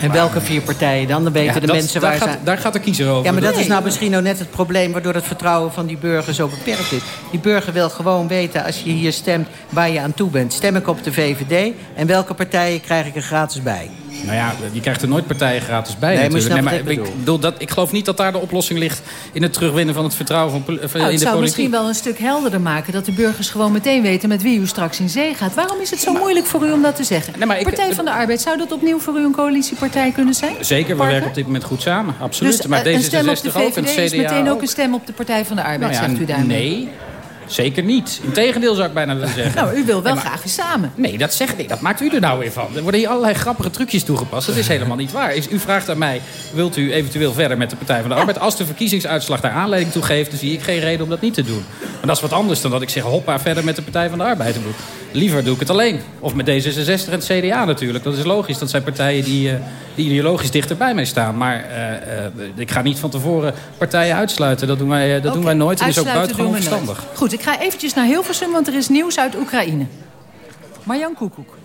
en welke vier partijen dan? Dan weten ja, de dat, mensen daar waar gaat, Daar gaat de kiezer over. Ja, maar dat nee. is nou misschien nou net het probleem... waardoor het vertrouwen van die burger zo beperkt is. Die burger wil gewoon weten, als je hier stemt, waar je aan toe bent. Stem ik op de VVD en welke partijen krijg ik er gratis bij? Nou ja, je krijgt er nooit partijen gratis bij nee, natuurlijk. Maar nee, maar ik, bedoel, dat, ik geloof niet dat daar de oplossing ligt... in het terugwinnen van het vertrouwen van, van nou, in de politiek. Het zou misschien wel een stuk helderder maken... dat de burgers gewoon meteen weten met wie u straks in zee gaat. Waarom is het zo maar, moeilijk voor u om dat te zeggen? Nee, maar ik, Partij van de Arbeid, zou dat opnieuw voor u een coalitiepartij kunnen zijn? Zeker, we werken op dit moment goed samen, absoluut. Dus, maar uh, een stem op de VVD ook, en CDA is meteen ook een stem op de Partij van de Arbeid, nou ja, zegt u daarmee? Nee, Zeker niet. Integendeel zou ik bijna willen zeggen. nou, u wil wel nee, graag weer samen. Nee, dat zegt nee, dat maakt u er nou weer van. Er worden hier allerlei grappige trucjes toegepast. Dat is helemaal niet waar. U vraagt aan mij, wilt u eventueel verder met de Partij van de Arbeid? Als de verkiezingsuitslag daar aanleiding toe geeft... dan zie ik geen reden om dat niet te doen. Maar dat is wat anders dan dat ik zeg... hoppa, verder met de Partij van de Arbeid. Liever doe ik het alleen. Of met D66 en het CDA natuurlijk. Dat is logisch. Dat zijn partijen die, uh, die ideologisch dichter bij mij staan. Maar uh, uh, ik ga niet van tevoren partijen uitsluiten. Dat doen wij, dat okay. doen wij nooit. En dat is ook buitengewoon verstandig. Goed, ik ga eventjes naar Hilversum, want er is nieuws uit Oekraïne. Marjan Koekoek.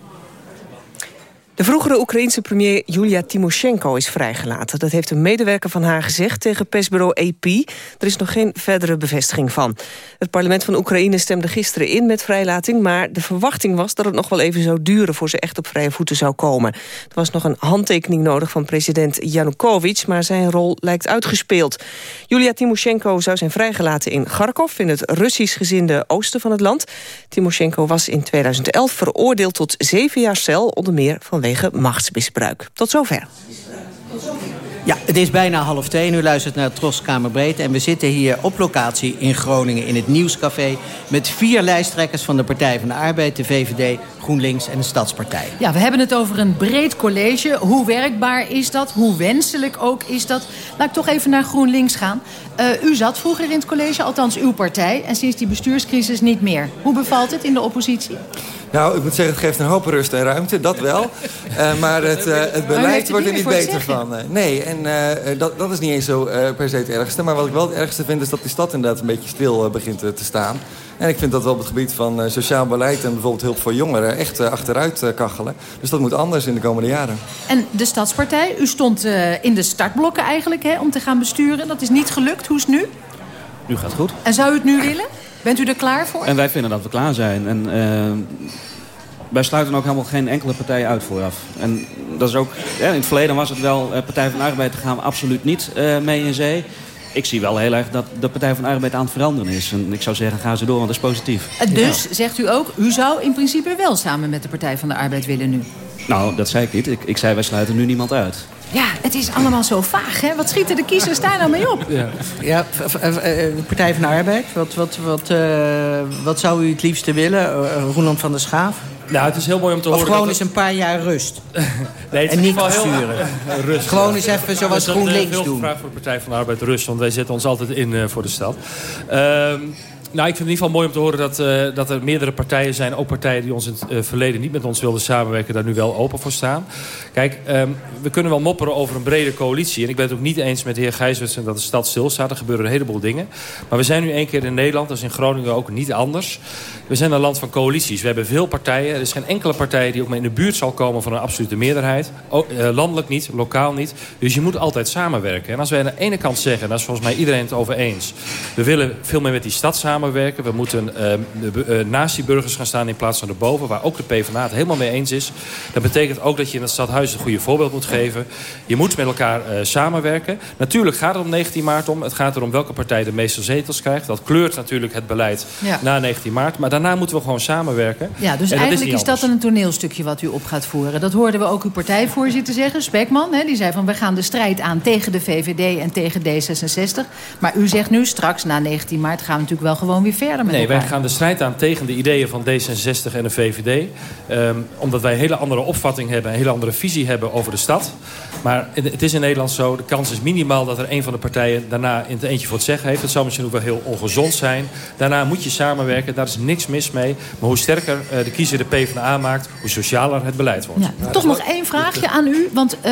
De vroegere Oekraïense premier Julia Timoshenko is vrijgelaten. Dat heeft een medewerker van haar gezegd tegen persbureau AP. Er is nog geen verdere bevestiging van. Het parlement van Oekraïne stemde gisteren in met vrijlating... maar de verwachting was dat het nog wel even zou duren... voor ze echt op vrije voeten zou komen. Er was nog een handtekening nodig van president Yanukovych... maar zijn rol lijkt uitgespeeld. Julia Timoshenko zou zijn vrijgelaten in Kharkov... in het Russisch gezinde oosten van het land. Timoshenko was in 2011 veroordeeld tot zeven jaar cel... onder meer van vanwege machtsmisbruik. Tot zover. Ja, het is bijna half twee. U luistert naar Tros Kamerbreed. En we zitten hier op locatie in Groningen in het Nieuwscafé... met vier lijsttrekkers van de Partij van de Arbeid, de VVD, GroenLinks en de Stadspartij. Ja, we hebben het over een breed college. Hoe werkbaar is dat? Hoe wenselijk ook is dat? Laat ik toch even naar GroenLinks gaan. Uh, u zat vroeger in het college, althans uw partij... en sinds die bestuurscrisis niet meer. Hoe bevalt het in de oppositie? Nou, ik moet zeggen, het geeft een hoop rust en ruimte, dat wel. Uh, *laughs* maar het, uh, het beleid wordt er niet beter van. nee, en uh, dat, dat is niet eens zo per se het ergste. Maar wat ik wel het ergste vind, is dat die stad inderdaad een beetje stil begint te staan. En ik vind dat we op het gebied van sociaal beleid en bijvoorbeeld hulp voor jongeren... echt achteruit kachelen. Dus dat moet anders in de komende jaren. En de Stadspartij, u stond in de startblokken eigenlijk hè, om te gaan besturen. Dat is niet gelukt. Hoe is het nu? Nu gaat het goed. En zou u het nu willen? Bent u er klaar voor? En wij vinden dat we klaar zijn. En, uh, wij sluiten ook helemaal geen enkele partij uit vooraf. En dat is ook, ja, in het verleden was het wel, uh, Partij van de Arbeid, gaan we absoluut niet uh, mee in zee. Ik zie wel heel erg dat de Partij van de Arbeid aan het veranderen is. En ik zou zeggen, ga ze door, want dat is positief. Dus, zegt u ook, u zou in principe wel samen met de Partij van de Arbeid willen nu? Nou, dat zei ik niet. Ik, ik zei, wij sluiten nu niemand uit. Ja, het is allemaal zo vaag, hè? Wat schieten de kiezers daar nou mee op? Ja, ja de Partij van de Arbeid, wat, wat, wat, uh, wat zou u het liefste willen? Uh, Roeland van der Schaaf? Nou, het is heel mooi om te of horen... gewoon eens een paar jaar rust. *laughs* nee, en niet. Heel, *laughs* rust. Gewoon eens even zoals GroenLinks doen. Ik vraag voor de Partij van de Arbeid rust, want wij zetten ons altijd in uh, voor de stad. Uh, nou, ik vind het in ieder geval mooi om te horen dat, uh, dat er meerdere partijen zijn. Ook partijen die ons in het uh, verleden niet met ons wilden samenwerken. Daar nu wel open voor staan. Kijk, um, we kunnen wel mopperen over een brede coalitie. En ik ben het ook niet eens met de heer Gijswets dat de stad stilstaat. Er gebeuren een heleboel dingen. Maar we zijn nu één keer in Nederland. Dat is in Groningen ook niet anders. We zijn een land van coalities. We hebben veel partijen. Er is geen enkele partij die ook maar in de buurt zal komen van een absolute meerderheid. Uh, landelijk niet, lokaal niet. Dus je moet altijd samenwerken. En als wij aan de ene kant zeggen, daar is volgens mij iedereen het over eens. We willen veel meer met die stad samenwerken. We moeten uh, uh, naast die burgers gaan staan in plaats van erboven. Waar ook de PvdA het helemaal mee eens is. Dat betekent ook dat je in het stadhuis een goede voorbeeld moet geven. Je moet met elkaar samenwerken. Natuurlijk gaat het om 19 maart om. Het gaat erom welke partij de meeste zetels krijgt. Dat kleurt natuurlijk het beleid ja. na 19 maart. Maar daarna moeten we gewoon samenwerken. Ja, dus en eigenlijk is, is, dat een toneelstukje wat u op gaat voeren. Dat hoorden we ook uw partijvoorzitter zeggen, Spekman. Hè, die zei van we gaan de strijd aan tegen de VVD en tegen D66. Maar u zegt nu straks na 19 maart gaan we natuurlijk wel gewoon weer verder met Nee, elkaar. wij gaan de strijd aan tegen de ideeën van D66 en de VVD. Um, omdat wij een hele andere opvatting hebben, een hele andere visie hebben over de stad. Maar het is in Nederland zo, de kans is minimaal dat er een van de partijen daarna in het eentje voor het zeggen heeft. Dat zou misschien ook wel heel ongezond zijn. Daarna moet je samenwerken, daar is niks mis mee. Maar hoe sterker uh, de kiezer de PvdA maakt, hoe socialer het beleid wordt. Ja, toch nog één vraagje aan u. Want uh,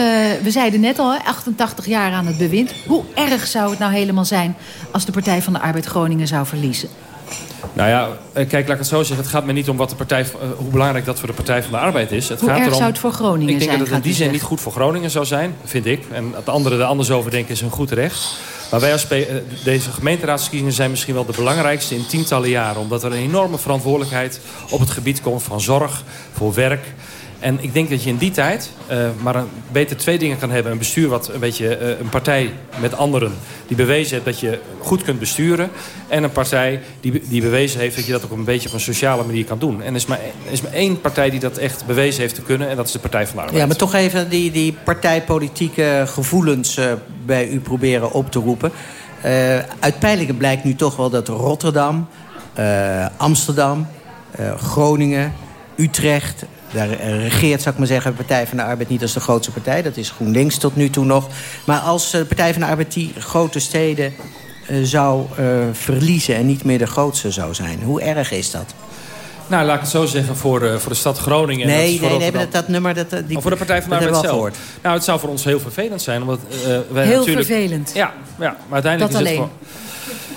we zeiden net al, 88 jaar aan het bewind. Hoe erg zou het nou helemaal zijn als de Partij van de Arbeid Groningen zou verliezen? Nou ja, kijk, laat ik het zo zeggen. Het gaat me niet om wat de partij, uh, hoe belangrijk dat voor de Partij van de Arbeid is. Het hoe gaat erg erom, zou het voor Groningen zijn? Ik denk zijn, dat het in die zin niet goed voor Groningen zou zijn, vind ik. En het andere er anders over denken is een goed recht. Maar wij als deze gemeenteraadsverkiezingen zijn misschien wel de belangrijkste in tientallen jaren. Omdat er een enorme verantwoordelijkheid op het gebied komt van zorg, voor werk. En ik denk dat je in die tijd uh, maar een, beter twee dingen kan hebben. Een bestuur wat een beetje uh, een partij met anderen die bewezen heeft dat je goed kunt besturen. En een partij die, die bewezen heeft dat je dat ook een beetje op een sociale manier kan doen. En er is maar, is maar één partij die dat echt bewezen heeft te kunnen. En dat is de Partij van de Arbeid. Ja, maar toch even die, die partijpolitieke gevoelens uh, bij u proberen op te roepen. Uit peilingen blijkt nu toch wel dat Rotterdam, Amsterdam, Groningen, Utrecht... Daar regeert, zou ik maar zeggen, de Partij van de Arbeid niet als de grootste partij. Dat is GroenLinks tot nu toe nog. Maar als de Partij van de Arbeid die grote steden uh, zou uh, verliezen... en niet meer de grootste zou zijn, hoe erg is dat? Nou, laat ik het zo zeggen, voor, uh, voor de stad Groningen... Nee, en dat voor nee, nee dat, dat nummer... Dat, die, voor de Partij van de Arbeid zelf. Gehoord. Nou, het zou voor ons heel vervelend zijn. Omdat, wij heel natuurlijk... vervelend? Ja, ja, maar uiteindelijk dat is alleen. het gewoon...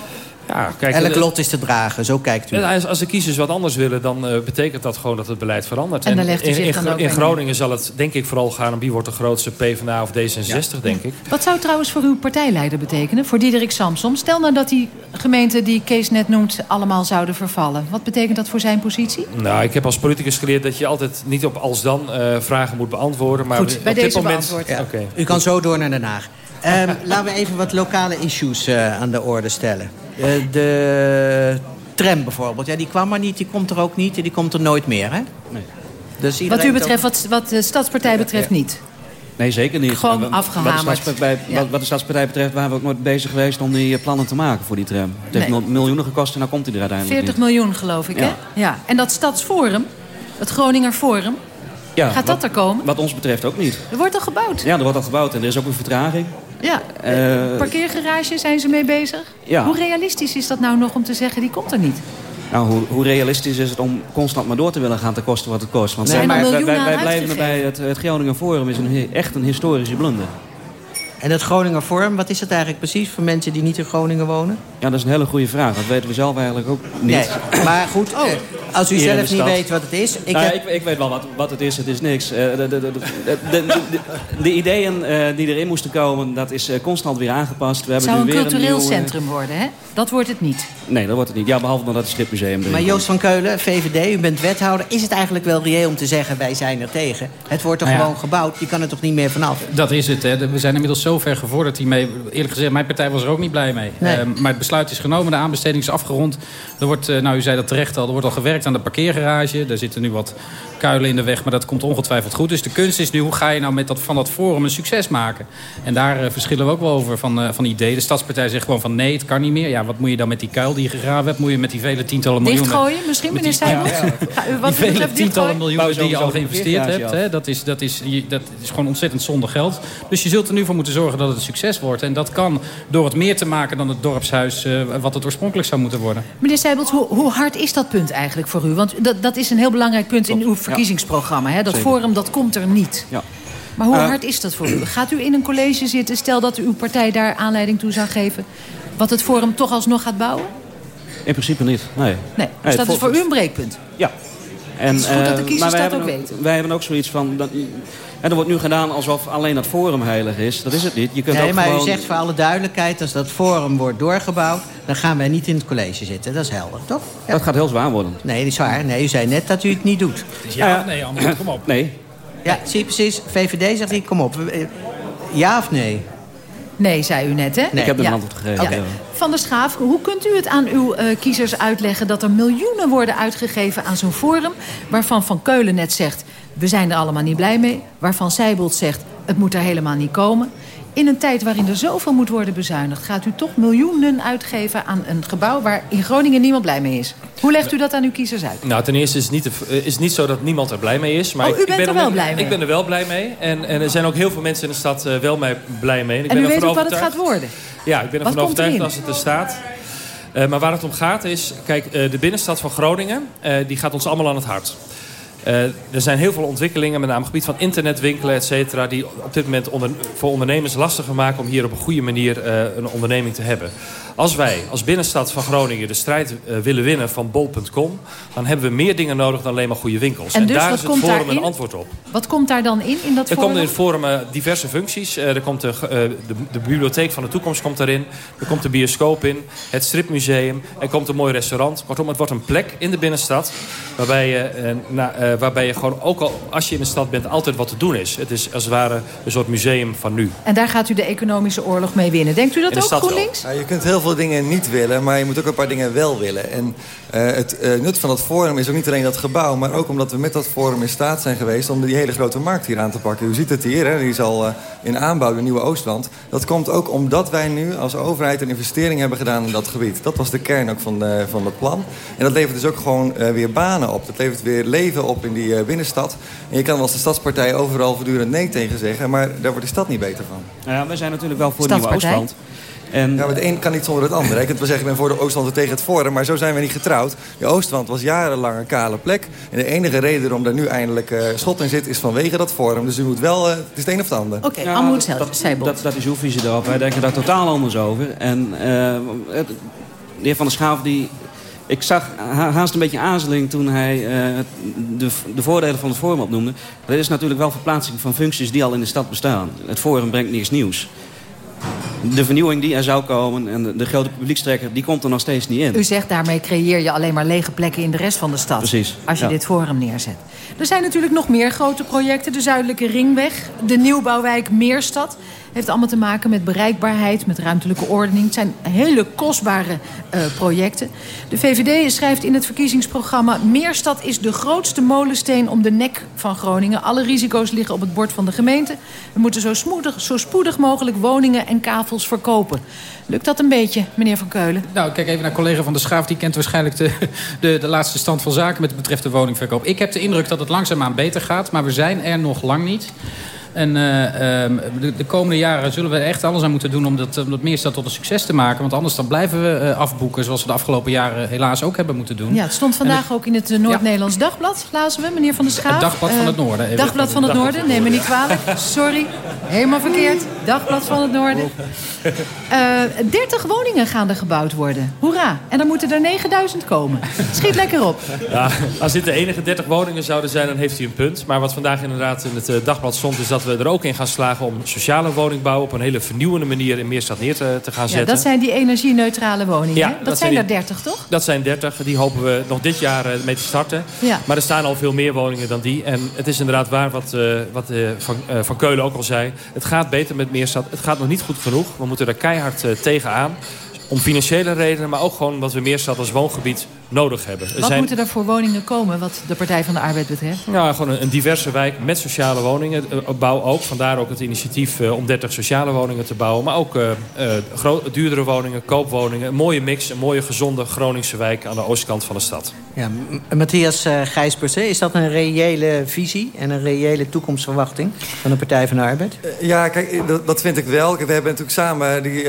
Ja, kijk, Elk lot is te dragen, zo kijkt u. Als, als de kiezers wat anders willen, dan uh, betekent dat gewoon dat het beleid verandert. En, en in, in, dan in Groningen zal het denk ik vooral gaan om wie wordt de grootste PvdA of D66, ja. denk ik. Wat zou trouwens voor uw partijleider betekenen, voor Diederik Samsom? Stel nou dat die gemeenten die Kees net noemt allemaal zouden vervallen. Wat betekent dat voor zijn positie? Nou, ik heb als politicus geleerd dat je altijd niet op als dan uh, vragen moet beantwoorden. Maar Goed, bij op deze dit moment... beantwoord. Ja. Okay. U kan zo door naar Den Haag. Um, *laughs* laten we even wat lokale issues uh, aan de orde stellen. Uh, de tram bijvoorbeeld, ja, die kwam maar niet, die komt er ook niet... en die komt er nooit meer, hè? Nee. Dus wat u betreft, wat, wat de Stadspartij betreft, ja. niet? Nee, zeker niet. Gewoon afgehamerd. Wat de, Stadspartij, ja. wat, wat de Stadspartij betreft waren we ook nooit bezig geweest... om die plannen te maken voor die tram. Het heeft nee. miljoenen gekost en dan komt hij er uiteindelijk 40 miljoen, geloof ik, ja. hè? Ja. En dat Stadsforum, het Groninger Forum... Ja, Gaat wat, dat er komen? Wat ons betreft ook niet. Er wordt al gebouwd. Ja, er wordt al gebouwd en er is ook een vertraging. Ja, uh, parkeergarage zijn ze mee bezig. Ja. Hoe realistisch is dat nou nog om te zeggen, die komt er niet? Nou, hoe, hoe, realistisch is het om constant maar door te willen gaan ten koste wat het kost? Want nee, wij, maar wij, wij, wij blijven erbij, het, het Groningen Forum is een, echt een historische blunder. En het Groninger Forum, wat is dat eigenlijk precies voor mensen die niet in Groningen wonen? Ja, dat is een hele goede vraag. Dat weten we zelf eigenlijk ook niet. Nee, maar goed, Oh. Als u zelf niet weet wat het is... Ik Nou heb... ik, ik weet wel wat, wat het is. Het is niks. Eh, de, de, de, de, de, de- de- de ideeën eh, die erin moesten komen, dat is eh, constant weer aangepast. We Het hebben zou nu een weer cultureel nieuw, eh, centrum worden, hè? Dat wordt het niet. Nee, dat wordt het niet. Ja, behalve dan dat het stripmuseum erin Maar. Joost van Keulen, VVD, u bent wethouder. Is het eigenlijk wel reëel om te zeggen, wij zijn er tegen? Het wordt toch Nou ja. gewoon gebouwd? Je kan er toch niet meer vanaf? Dat is het. Hè. We zijn inmiddels zo ver gevorderd hiermee. Eerlijk gezegd, mijn partij was er ook niet blij mee. Nee. Ehm, maar het besluit is genomen, de aanbesteding is afgerond. Er wordt, nou, u zei dat terecht al, er wordt al gewerkt aan de parkeergarage. Er zitten nu wat kuilen in de weg, maar dat komt ongetwijfeld goed. Dus de kunst is nu, hoe ga je nou met dat, van dat forum een succes maken? En daar eh, verschillen we ook wel over van, eh, van ideeën. De Stadspartij zegt gewoon van nee, het kan niet meer. Ja, wat moet je dan met die kuil die je gegraven hebt? Moet je met die vele tientallen miljoenen... Dichtgooien misschien, meneer die- Seibel? Ja, ja. *laughs* Wat die vele tientallen miljoenen die je al geïnvesteerd hebt. Hè, dat, is, dat, is, je- dat is gewoon ontzettend zonde geld. Dus je zult er nu voor moeten zorgen dat het een succes wordt. En dat kan door het meer te maken dan het dorpshuis... eh, wat het oorspronkelijk zou moeten worden. Meneer Seibelt, hoe, hoe hard is dat punt eigenlijk voor u? Want dat, dat is een heel belangrijk punt in uw verkiezingsprogramma. Hè? Dat Zeker. forum, dat komt er niet. Ja. Maar hoe Eh, hard is dat voor u? Gaat u in een college zitten, stel dat uw partij daar aanleiding toe zou geven... wat het forum toch alsnog gaat bouwen? In principe niet, nee. Nee, dus dat is voor u een breekpunt. Ja. En, Het is goed dat de eh, kiezers maar wij dat ook ook- weten. Wij hebben ook zoiets van... Dat, en er wordt nu gedaan alsof alleen dat forum heilig is. Dat is het niet. Je kunt Nee, ook maar gewoon... u zegt voor alle duidelijkheid... als dat forum wordt doorgebouwd... dan gaan wij niet in het college zitten. Dat is helder, toch? Ja. Dat gaat heel zwaar worden. Nee, dat is waar. Nee, u zei net dat u het niet doet. Ja, nee, André, kom op. Nee. Ja, zie je precies. VVD zegt hier, kom op. Eh, Ja of nee? Nee, zei u net, hè? Nee. Ik heb er Ja. een antwoord gegeven. Ja. Van der Schaaf, hoe kunt u het aan uw eh, kiezers uitleggen... dat er miljoenen worden uitgegeven aan zo'n forum... waarvan Van Keulen net zegt, we zijn er allemaal niet blij mee... waarvan Seibold zegt, het moet er helemaal niet komen... In een tijd waarin er zoveel moet worden bezuinigd... gaat u toch miljoenen uitgeven aan een gebouw... waar in Groningen niemand blij mee is. Hoe legt u dat aan uw kiezers uit? Nou, ten eerste is het niet, de- eh, is niet zo dat niemand er blij mee is. Maar Oh, ik- u ik bent ben er wel blij mee? Ik ben er wel blij mee. En, en er zijn ook heel veel mensen in de stad eh, wel mee, blij mee. En, ik en ben u weet ook wat het gaat worden. Ja, ik ben ervan overtuigd als het er staat. Eh, maar waar het om gaat is... Kijk, eh, de binnenstad van Groningen... die gaat ons allemaal aan het hart. Eh, er zijn heel veel ontwikkelingen, met name op het gebied van internetwinkelen, et cetera... die op dit moment onder, voor ondernemers lastiger maken... om hier op een goede manier eh, een onderneming te hebben. Als wij als binnenstad van Groningen de strijd eh, willen winnen van bol.com... dan hebben we meer dingen nodig dan alleen maar goede winkels. En dus daar is het komt forum daarin? een antwoord op. Wat komt daar dan in, in dat Er forum? komen in het forum diverse functies. Er komt de, de, de bibliotheek van de toekomst komt erin. Er komt de bioscoop in. Het stripmuseum. Er komt een mooi restaurant. Kortom, het wordt een plek in de binnenstad... waarbij je, na- waarbij je gewoon, ook al als je in de stad bent... altijd wat te doen is. Het is als het ware een soort museum van nu. En daar gaat u de economische oorlog mee winnen. Denkt u dat ook, stad. GroenLinks? Ja, je kunt heel veel dingen niet willen, maar je moet ook een paar dingen wel willen. En eh, het eh, nut van dat forum is ook niet alleen dat gebouw... maar ook omdat we met dat forum in staat zijn geweest... om die hele grote markt hier aan te pakken. U ziet het hier, hè, die is al eh, in aanbouw, de Nieuwe Oostland. Dat komt ook omdat wij nu als overheid een investering hebben gedaan in dat gebied. Dat was de kern ook van, eh, van dat plan. En dat levert dus ook gewoon eh, weer banen op. Dat levert weer leven op in die eh, binnenstad. En je kan als de stadspartij overal voortdurend nee tegen zeggen... maar daar wordt de stad niet beter van. Nou ja, wij zijn natuurlijk wel voor de? Oostland. En Ja, maar het een kan niet zonder het andere. Kunt wel zeggen, ik ben voor de Oostland en tegen het Forum... maar zo zijn we niet getrouwd. De Oostland was jarenlang een kale plek. En de enige reden waarom daar nu eindelijk eh, schot in zit... is vanwege dat Forum. Dus u moet wel... eh, het is het een of het ander. Oké, Ja, Amund dat, dat, dat, dat is uw visie daarop. Wij denken daar totaal anders over. En eh, het- de heer Van der Schaaf, die, ik zag ha- haast een beetje aarzeling toen hij eh, de, de voordelen van het Forum opnoemde. Dat is natuurlijk wel verplaatsing van functies die al in de stad bestaan. Het Forum brengt niks nieuws. De vernieuwing die er zou komen en de, de grote publiekstrekker, die komt er nog steeds niet in. U zegt daarmee creëer je alleen maar lege plekken in de rest van de stad. Precies, Als je ja. dit forum neerzet. Er zijn natuurlijk nog meer grote projecten. De Zuidelijke Ringweg, de nieuwbouwwijk Meerstad. Heeft allemaal te maken met bereikbaarheid, met ruimtelijke ordening. Het zijn hele kostbare eh, projecten. De VVD schrijft in het verkiezingsprogramma... Meerstad is de grootste molensteen om de nek van Groningen. Alle risico's liggen op het bord van de gemeente. We moeten zo, smoedig, zo spoedig mogelijk woningen en kavels verkopen. Lukt dat een beetje, meneer Van Keulen? Nou, kijk even naar collega Van der Schaaf. Die kent waarschijnlijk de, de, de laatste stand van zaken met betreft de woningverkoop. Ik heb de indruk dat het langzaamaan beter gaat, maar we zijn er nog lang niet. En uh, de, de, komende jaren zullen we echt alles aan moeten doen... om dat, om dat Meerstad tot een succes te maken. Want anders dan blijven we uh, afboeken... zoals we de afgelopen jaren helaas ook hebben moeten doen. Ja, het stond vandaag ook in het Noord-Nederlands ja. Dagblad, lazen we, meneer Van der Schaaf. Het Dagblad van het Noorden. Even. Dagblad van het Noorden, neem me niet kwalijk. *laughs* Sorry, helemaal verkeerd. Dagblad van het Noorden. 30 woningen gaan er gebouwd worden. Hoera. En dan moeten er 9000 komen. Schiet lekker op. Ja, als dit de enige 30 woningen zouden zijn, dan heeft hij een punt. Maar wat vandaag inderdaad in het dagblad stond... is dat we er ook in gaan slagen om sociale woningbouw... op een hele vernieuwende manier in Meerstad neer te, te gaan zetten. Ja, dat zijn die energie-neutrale woningen. Ja, dat, dat, zijn er 30, toch? Dat zijn 30. Die hopen we nog dit jaar mee te starten. Ja. Maar er staan al veel meer woningen dan die. En het is inderdaad waar wat, uh, wat uh, van, uh, van Keulen ook al zei. Het gaat beter met Meerstad. Het gaat nog niet goed genoeg. We moeten er keihard tegenaan. Om financiële redenen, maar ook gewoon omdat we Meerstad als woongebied nodig hebben. Wat zijn... moeten er voor woningen komen wat de Partij van de Arbeid betreft? Ja, gewoon een, een diverse wijk met sociale woningen. Bouw ook, vandaar ook het initiatief uh, om 30 sociale woningen te bouwen. Maar ook uh, uh, duurdere woningen, koopwoningen. Een mooie mix, een mooie gezonde Groningse wijk aan de oostkant van de stad. Ja, Matthias uh, Gijspersen, is dat een reële visie en een reële toekomstverwachting van de Partij van de Arbeid? ja, kijk, dat, dat, vind ik wel. We hebben natuurlijk samen die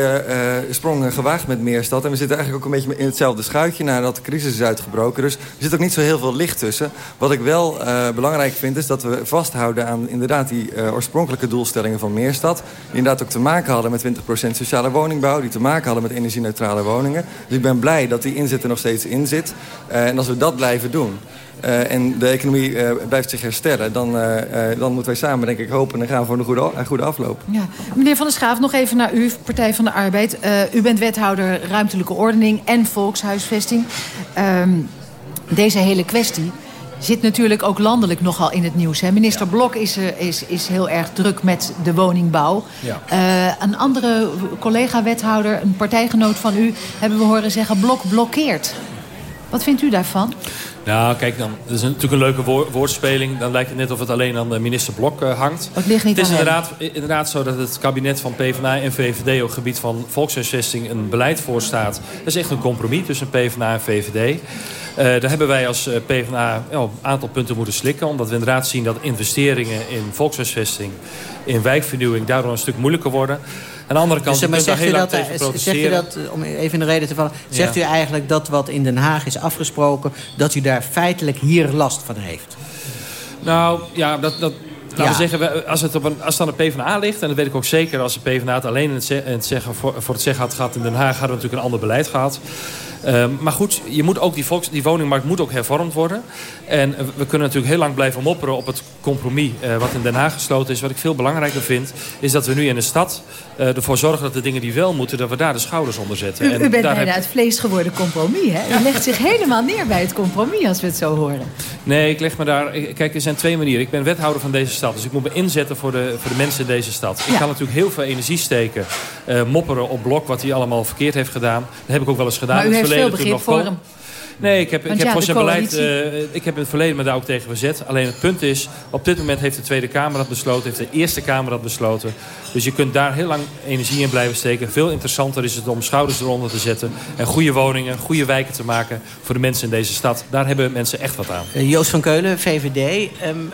sprong gewaagd met Meerstad. En we zitten eigenlijk ook een beetje in hetzelfde schuitje nadat de crisis is uitgebroken. Dus er zit ook niet zo heel veel licht tussen. Wat ik wel uh, belangrijk vind is dat we vasthouden aan inderdaad die uh, oorspronkelijke doelstellingen van Meerstad. Die inderdaad ook te maken hadden met 20% sociale woningbouw. Die te maken hadden met energie-neutrale woningen. Dus ik ben blij dat die inzet er nog steeds in zit. Uh, en als we dat blijven doen... Uh, en de economie uh, blijft zich herstellen... Dan, uh, dan moeten wij samen, denk ik, hopen... en gaan voor een goede, een goede afloop. Ja. Meneer Van der Schaaf, nog even naar u, Partij van de Arbeid. u bent wethouder ruimtelijke ordening en volkshuisvesting. Ehm, deze hele kwestie zit natuurlijk ook landelijk nogal in het nieuws. Hè? Minister ja. Blok is, is, is heel erg druk met de woningbouw. Ja. een andere collega-wethouder, een partijgenoot van u... hebben we horen zeggen, Blok blokkeert. Wat vindt u daarvan? Nou, kijk, dan, dat is natuurlijk een leuke woor woordspeling. Dan lijkt het net of het alleen aan de minister Blok uh, hangt. Het ligt niet het is inderdaad, inderdaad zo dat het kabinet van PvdA en VVD... op het gebied van volkshuisvesting een beleid voorstaat. Dat is echt een compromis tussen PvdA en VVD. Uh, daar hebben wij als PvdA ja, een aantal punten moeten slikken. Omdat we inderdaad zien dat investeringen in volkshuisvesting... in wijkvernieuwing daardoor een stuk moeilijker worden... Aan de andere kant, dus, maar zegt, u dat, zegt u dat, om even in de reden te vallen... zegt ja. u eigenlijk dat wat in Den Haag is afgesproken... dat u daar feitelijk hier last van heeft? Nou, ja, dat... dat Laten ja. we zeggen, als het, op een, als het aan de PvdA ligt... en dat weet ik ook zeker als de PvdA het alleen in het, in het zeggen, voor, voor het zeggen had gehad in Den Haag... hadden we natuurlijk een ander beleid gehad. Uh, maar goed, je moet ook die, volks, die woningmarkt moet ook hervormd worden. En we kunnen natuurlijk heel lang blijven mopperen op het compromis uh, wat in Den Haag gesloten is. Wat ik veel belangrijker vind, is dat we nu in de stad uh, ervoor zorgen dat de dingen die wel moeten, dat we daar de schouders onder zetten. U, u bent bijna heb... het vlees geworden compromis, hè? U legt zich helemaal neer bij het compromis, als we het zo horen. Nee, ik leg me daar... Kijk, er zijn twee manieren. Ik ben wethouder van deze stad, dus ik moet me inzetten voor de, voor de mensen in deze stad. Ja. Ik kan natuurlijk heel veel energie steken, uh, mopperen op Blok, wat hij allemaal verkeerd heeft gedaan. Dat heb ik ook wel eens gedaan. Heeft veel begrip voor hem. Nee, ik heb, ik heb ja, voor zijn beleid. Uh, ik heb in het verleden me daar ook tegen verzet. Alleen het punt is, op dit moment heeft de Tweede Kamer dat besloten, heeft de Eerste Kamer dat besloten. Dus je kunt daar heel lang energie in blijven steken. Veel interessanter is het om schouders eronder te zetten en goede woningen, goede wijken te maken voor de mensen in deze stad. Daar hebben mensen echt wat aan. Uh, Joost van Keulen, VVD. Um,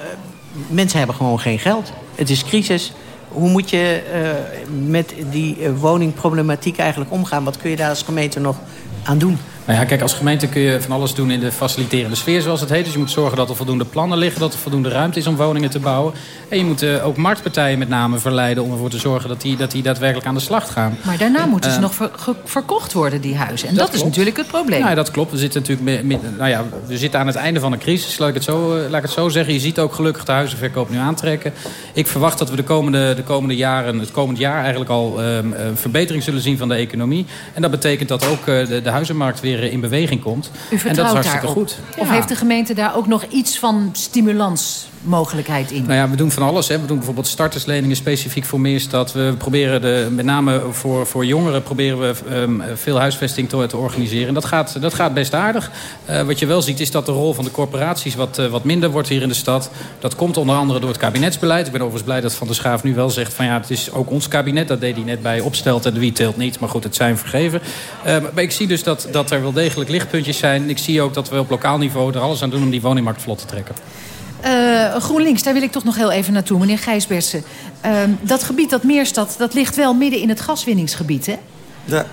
mensen hebben gewoon geen geld. Het is crisis. Hoe moet je uh, met die woningproblematiek eigenlijk omgaan? Wat kun je daar als gemeente nog aan doen? Nou ja, kijk, als gemeente kun je van alles doen in de faciliterende sfeer, zoals het heet. Dus je moet zorgen dat er voldoende plannen liggen, dat er voldoende ruimte is om woningen te bouwen. En je moet uh, ook marktpartijen met name verleiden om ervoor te zorgen dat die, dat die daadwerkelijk aan de slag gaan. Maar daarna moeten uh, ze nog ver, verkocht worden, die huizen. En dat, dat is natuurlijk het probleem. Nou ja, dat klopt. We zitten natuurlijk met, nou ja, we zitten aan het einde van een crisis, laat ik, het zo, uh, laat ik het zo zeggen. Je ziet ook gelukkig de huizenverkoop nu aantrekken. Ik verwacht dat we de komende, de komende jaren, het komend jaar eigenlijk al um, een verbetering zullen zien van de economie. En dat betekent dat ook de, de huizenmarkt weer in beweging komt. U vertrouwt en dat is hartstikke daarop. goed. Of ja. heeft de gemeente daar ook nog iets van stimulans mogelijkheid in? Nou ja, we doen van alles. Hè. We doen bijvoorbeeld startersleningen specifiek voor Meerstad. We proberen de, met name voor, voor jongeren proberen we um, veel huisvesting te, te, organiseren. En dat gaat, dat gaat best aardig. Uh, wat je wel ziet is dat de rol van de corporaties wat, uh, wat minder wordt hier in de stad. Dat komt onder andere door het kabinetsbeleid. Ik ben overigens blij dat Van der Schaaf nu wel zegt van ja, het is ook ons kabinet. Dat deed hij net bij Opstelt en de Wie teelt niet. Maar goed, het zijn vergeven. Uh, maar ik zie dus dat, dat er wel degelijk lichtpuntjes zijn. Ik zie ook dat we op lokaal niveau er alles aan doen om die woningmarkt vlot te trekken. Uh, Uh, GroenLinks, daar wil ik toch nog heel even naartoe, meneer Gijsbertsen. Uh, dat gebied, dat Meerstad, dat ligt wel midden in het gaswinningsgebied, hè? Ja.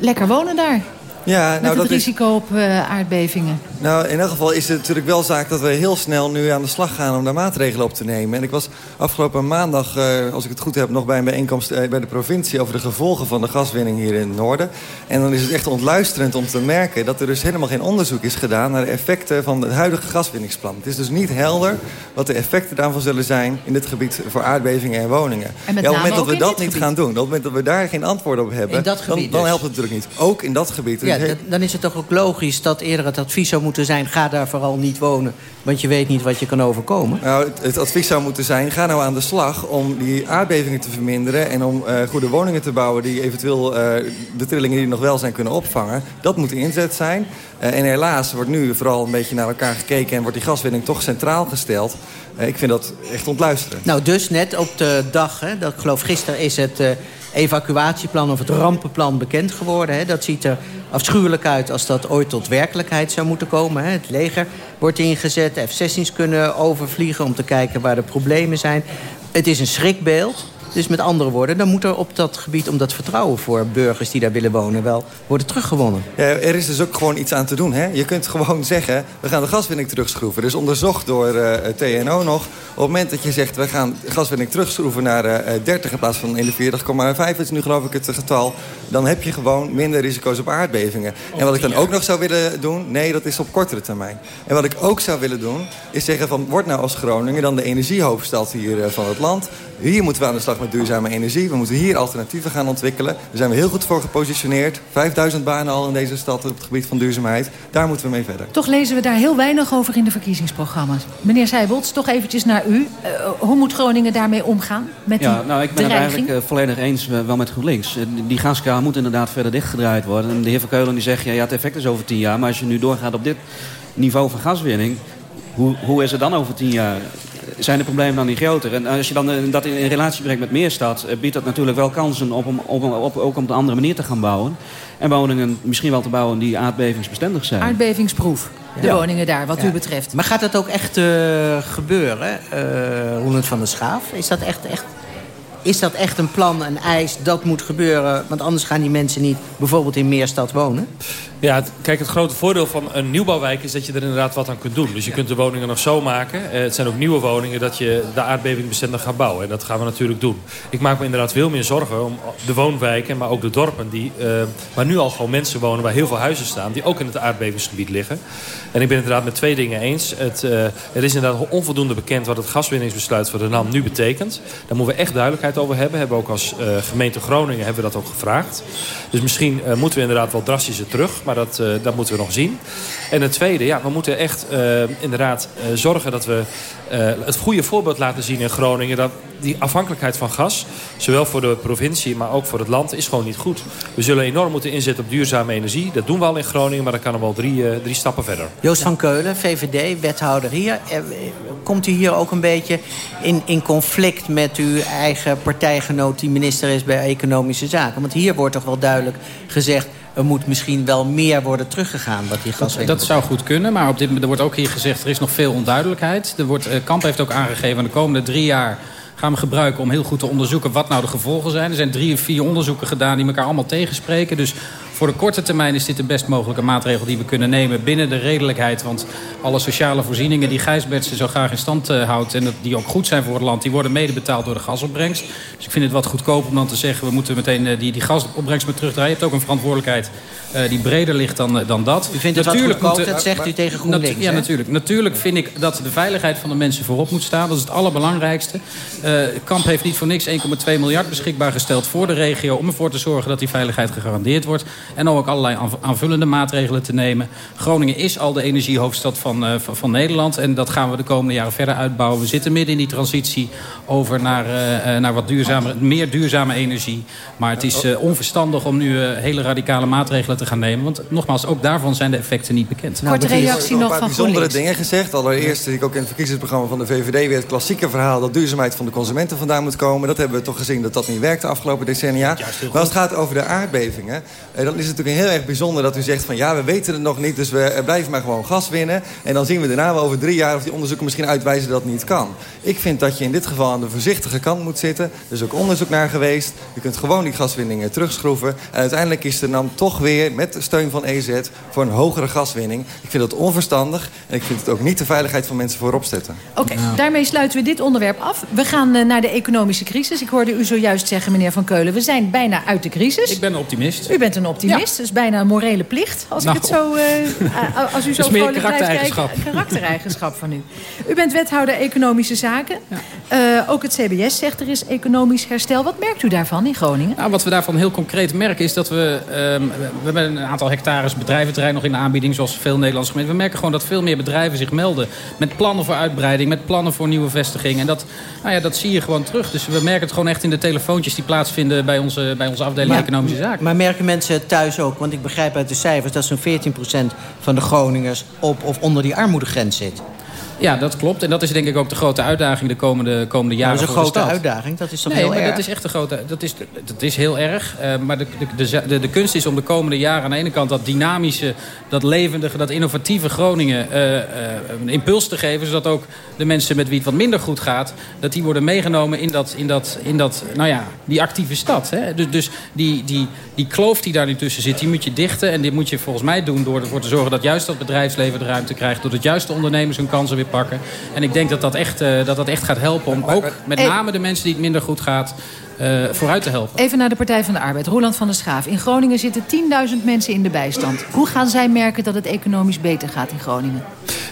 lekker wonen daar. Ja, nou, Met dat het risico op uh, aardbevingen. Nou, in elk geval is het natuurlijk wel zaak dat we heel snel nu aan de slag gaan om daar maatregelen op te nemen. En ik was afgelopen maandag, uh, als ik het goed heb, nog bij een bijeenkomst uh, bij de provincie over de gevolgen van de gaswinning hier in het noorden. En dan is het echt ontluisterend om te merken dat er dus helemaal geen onderzoek is gedaan naar de effecten van het huidige gaswinningsplan. Het is dus niet helder wat de effecten daarvan zullen zijn in dit gebied voor aardbevingen en woningen. En ja, op het moment dat we dat niet gebied. gaan doen, op het moment dat we daar geen antwoord op hebben, dan dus. helpt het natuurlijk niet. Ook in dat gebied. Ja, dat, dan is het toch ook logisch dat eerder het advies zou moeten zijn... ga daar vooral niet wonen, want je weet niet wat je kan overkomen. Nou, het, het advies zou moeten zijn, ga nou aan de slag om die aardbevingen te verminderen... en om uh, goede woningen te bouwen die eventueel uh, de trillingen die nog wel zijn kunnen opvangen. Dat moet de inzet zijn. Uh, en helaas wordt nu vooral een beetje naar elkaar gekeken... en wordt die gaswinning toch centraal gesteld. ik vind dat echt ontluisteren. Nou, dus net op de dag, hè, dat, ik geloof gisteren is het evacuatieplan of het rampenplan bekend geworden. Hè. Dat ziet er afschuwelijk uit als dat ooit tot werkelijkheid zou moeten komen. Hè. Het leger wordt ingezet, F-16's kunnen overvliegen om te kijken waar de problemen zijn. Het is een schrikbeeld. Dus met andere woorden, dan moet er op dat gebied... om dat vertrouwen voor burgers die daar willen wonen... wel worden teruggewonnen. Ja, er is dus ook gewoon iets aan te doen. Hè? Je kunt gewoon zeggen, we gaan de gaswinning terugschroeven. Dus onderzocht door uh, TNO nog. Op het moment dat je zegt, we gaan de gaswinning terugschroeven naar uh, 30... in plaats van 41,5 is nu geloof ik het getal... dan heb je gewoon minder risico's op aardbevingen. En wat ik dan ook nog zou willen doen... nee, dat is op kortere termijn. En wat ik ook zou willen doen, is zeggen van... word nou als Groningen dan de energiehoofdstad hier uh, van het land... Hier moeten we aan de slag met duurzame energie. We moeten hier alternatieven gaan ontwikkelen. Daar zijn we heel goed voor gepositioneerd. 5000 banen al in deze stad op het gebied van duurzaamheid. Daar moeten we mee verder. Toch lezen we daar heel weinig over in de verkiezingsprogramma's. Meneer Seibelts, toch eventjes naar u. Uh, hoe moet Groningen daarmee omgaan? Met ja, die nou, ik ben het eigenlijk uh, volledig eens uh, wel met GroenLinks. die gaskraan moet inderdaad verder dichtgedraaid worden. En de heer Verkeulen die zegt, ja, ja, het effect is over tien jaar. Maar als je nu doorgaat op dit niveau van gaswinning... Hoe, hoe is het dan over tien jaar? Zijn de problemen dan niet groter. En als je dan dat in relatie brengt met Meerstad... biedt dat natuurlijk wel kansen op, om, op, op, ook op een andere manier te gaan bouwen. En woningen misschien wel te bouwen die aardbevingsbestendig zijn. Aardbevingsproef, de Ja. woningen daar, wat Ja. u betreft. Maar gaat dat ook echt uh, gebeuren, uh, Roland van der Schaaf? Is dat echt, echt, is dat echt een plan, een eis, dat moet gebeuren? Want anders gaan die mensen niet bijvoorbeeld in Meerstad wonen? Ja, het- kijk, het grote voordeel van een nieuwbouwwijk is dat je er inderdaad wat aan kunt doen. Dus je kunt de woningen nog zo maken. Eh, het zijn ook nieuwe woningen dat je de aardbeving bestendig gaat bouwen. En dat gaan we natuurlijk doen. Ik maak me inderdaad veel meer zorgen om de woonwijken, maar ook de dorpen... Die, eh, waar nu al gewoon mensen wonen, waar heel veel huizen staan... die ook in het aardbevingsgebied liggen. En ik ben het inderdaad met twee dingen eens. Het, eh, er is inderdaad onvoldoende bekend wat het gaswinningsbesluit voor de NAM nu betekent. Daar moeten we echt duidelijkheid over hebben. Hebben we ook als gemeente Groningen hebben we dat ook gevraagd. Dus misschien moeten we inderdaad wel drastischer terug. Maar dat, eh, dat moeten we nog zien. En het tweede, ja, we moeten echt eh, inderdaad eh, zorgen dat we het goede voorbeeld laten zien in Groningen. Dat die afhankelijkheid van gas, zowel voor de provincie, maar ook voor het land, is gewoon niet goed. We zullen enorm moeten inzetten op duurzame energie. Dat doen we al in Groningen, maar dat kan er wel drie, drie stappen verder. Joost van Keulen, VVD, wethouder hier. Komt u hier ook een beetje in, in conflict met uw eigen partijgenoot... die minister is bij Economische Zaken? Want hier wordt toch wel duidelijk gezegd... er moet misschien wel meer worden teruggegaan wat die Dat, gaswinning dat zou goed kunnen, maar op dit, moment- er wordt ook hier gezegd... er is nog veel onduidelijkheid. Er wordt, eh, Kamp heeft ook aangegeven... de komende drie jaar gaan we gebruiken om heel goed te onderzoeken... wat nou de gevolgen zijn. Er zijn drie of vier onderzoeken gedaan die elkaar allemaal tegenspreken. Dus voor de korte termijn is dit de best mogelijke maatregel die we kunnen nemen... binnen de redelijkheid, want alle sociale voorzieningen... die Gijsbertsen zo graag in stand eh, houdt en die ook goed zijn voor het land... die worden mede betaald door de gasopbrengst. Dus ik vind het wat goedkoop om dan te zeggen... we moeten meteen eh, die, die gasopbrengst maar terugdraaien. Je hebt ook een verantwoordelijkheid eh, die breder ligt dan, dan dat. U vindt het wat goedkoop, dat zegt u tegen GroenLinks, Natu- Ja, hè? natuurlijk. Natuurlijk vind ik dat de veiligheid van de mensen voorop moet staan. Dat is het allerbelangrijkste. Kamp heeft niet voor niks 1,2 miljard beschikbaar gesteld voor de regio... om ervoor te zorgen dat die veiligheid gegarandeerd wordt. En om ook allerlei aanv- aanvullende maatregelen te nemen. Groningen is al de energiehoofdstad van, eh, van, van Nederland. En dat gaan we de komende jaren verder uitbouwen. We zitten midden in die transitie over naar, eh, eh, naar wat duurzamer, meer duurzame energie. Maar het is eh, onverstandig om nu eh, hele radicale maatregelen te gaan nemen. Want nogmaals, ook daarvan zijn de effecten niet bekend. Korte reactie nog een paar van bijzondere dingen gezegd. Allereerst ik ook in het verkiezingsprogramma van de VVD... weer het klassieke verhaal dat duurzaamheid van de consumenten vandaan moet komen. Dat hebben we toch gezien dat dat niet werkt de afgelopen decennia. Maar als het gaat over de aardbevingen... dan is het natuurlijk heel erg bijzonder dat u zegt van... ja, we weten het nog niet, dus we eh, blijven maar gewoon gas winnen. En dan zien we daarna wel over drie jaar of die onderzoeken misschien uitwijzen dat het niet kan. Ik vind dat je in dit geval aan de voorzichtige kant moet zitten. Er is ook onderzoek naar geweest. Je kunt gewoon die gaswinningen terugschroeven. En uiteindelijk is er dan toch weer, met de steun van EZ... voor een hogere gaswinning. Ik vind dat onverstandig. En ik vind het ook niet de veiligheid van mensen voorop zetten. Oké, daarmee sluiten we dit onderwerp af. We gaan eh, naar de economische crisis. Ik hoorde u zojuist zeggen, meneer Van Keulen... we zijn bijna uit de crisis. Ik ben een optimist. U bent een optimist. Dat is bijna een morele plicht. Als, Nou, ik het zo, eh, *laughs* als u zo is meer vrolijk blijft karaktereigenschap. Karaktereigenschap van u. U bent wethouder economische zaken. Eh, ook het CBS zegt er is economisch herstel. Wat merkt u daarvan in Groningen? Nou, wat we daarvan heel concreet merken is dat we... ehm, we hebben een aantal hectares bedrijventerrein nog in de aanbieding... zoals veel Nederlandse gemeenten. We merken gewoon dat veel meer bedrijven zich melden... met plannen voor uitbreiding, met plannen voor nieuwe vestigingen. En dat, nou ja, dat zie je gewoon terug. Dus we merken het gewoon echt in de telefoontjes... die plaatsvinden bij onze, bij onze afdeling Maar- Economische Zaken. Maar merken mensen het thuis ook? Want ik begrijp uit de cijfers dat zo'n 14% van de Groningers op of onder die armoedegrens zit. Ja, dat klopt. En dat is denk ik ook de grote uitdaging de komende, komende jaren dat is een grote uitdaging. Dat is toch nee, heel maar erg? dat is echt een grote... Dat is, dat is heel erg. Eh, maar de, de, de, de, kunst is om de komende jaren aan de ene kant... dat dynamische, dat levendige, dat innovatieve Groningen eh, eh, een impuls te geven... zodat ook de mensen met wie het wat minder goed gaat... dat die worden meegenomen in, dat, in, dat, in dat, nou ja, die actieve stad. Hè? Dus, dus die, die, die kloof die daar nu tussen zit, die moet je dichten. En dit moet je volgens mij doen door ervoor te zorgen... dat juist dat bedrijfsleven de ruimte krijgt... doordat juist de ondernemers hun kansen weer pakken. En ik denk dat dat echt, eh, dat dat echt gaat helpen om ook met name de mensen die het minder goed gaat... eh, vooruit te helpen. Even naar de Partij van de Arbeid. Roland van der Schaaf. In Groningen zitten 10.000 mensen in de bijstand. Hoe gaan zij merken dat het economisch beter gaat in Groningen?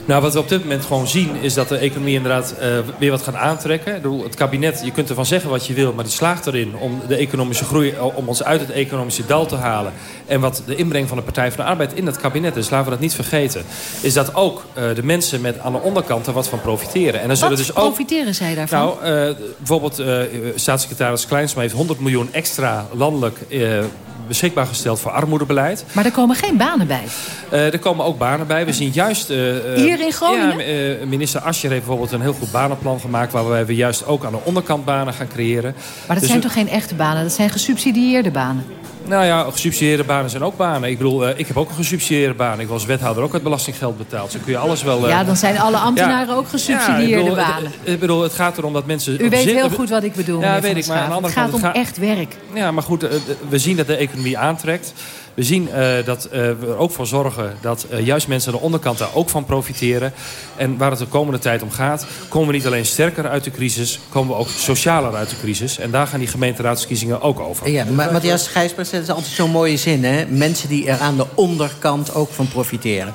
Nou, wat we op dit moment gewoon zien is dat de economie inderdaad eh, weer wat gaat aantrekken. Het kabinet, je kunt ervan zeggen wat je wil, maar die slaagt erin om de economische groei, om ons uit het economische dal te halen. En wat de inbreng van de Partij van de Arbeid in dat kabinet is, laten we dat niet vergeten, is dat ook eh, de mensen met aan de onderkant er wat van profiteren. En dan zullen Wat dus ook profiteren zij daarvan? nou, eh, bijvoorbeeld eh, staatssecretaris Kleinsma heeft 100 miljoen extra landelijk eh, beschikbaar gesteld voor armoedebeleid. maar er komen geen banen bij. Eh, er komen ook banen bij. We zien juist... eh, Hier in Groningen? Ja, minister Ascher heeft bijvoorbeeld een heel goed banenplan gemaakt... waarbij we juist ook aan de onderkant banen gaan creëren. Maar dat Dus zijn toch geen echte banen? Dat zijn gesubsidieerde banen. Nou ja, gesubsidieerde banen zijn ook banen. Ik bedoel, eh, ik heb ook een gesubsidieerde baan. Ik was wethouder ook uit belastinggeld betaald. Zo kun je alles wel... eh, Ja, dan zijn alle ambtenaren ook gesubsidieerde ja, ik bedoel, banen. het- Ik bedoel, het gaat erom dat mensen... U weet zin- heel goed wat ik bedoel, Ja, weet ik. Maar aan de andere Het gaat kant... om het echt werk. Ja, maar goed, eh, eh, we zien dat de economie aantrekt. We zien eh, dat eh, we er ook voor zorgen dat eh, juist mensen aan de onderkant daar ook van profiteren. En waar het de komende tijd om gaat, komen we niet alleen sterker uit de crisis, komen we ook socialer uit de crisis. En daar gaan die gemeenteraadsverkiezingen ook over. Ja, maar Matthias Gijsbert, dat is altijd zo'n mooie zin, hè? Mensen die er aan de onderkant ook van profiteren.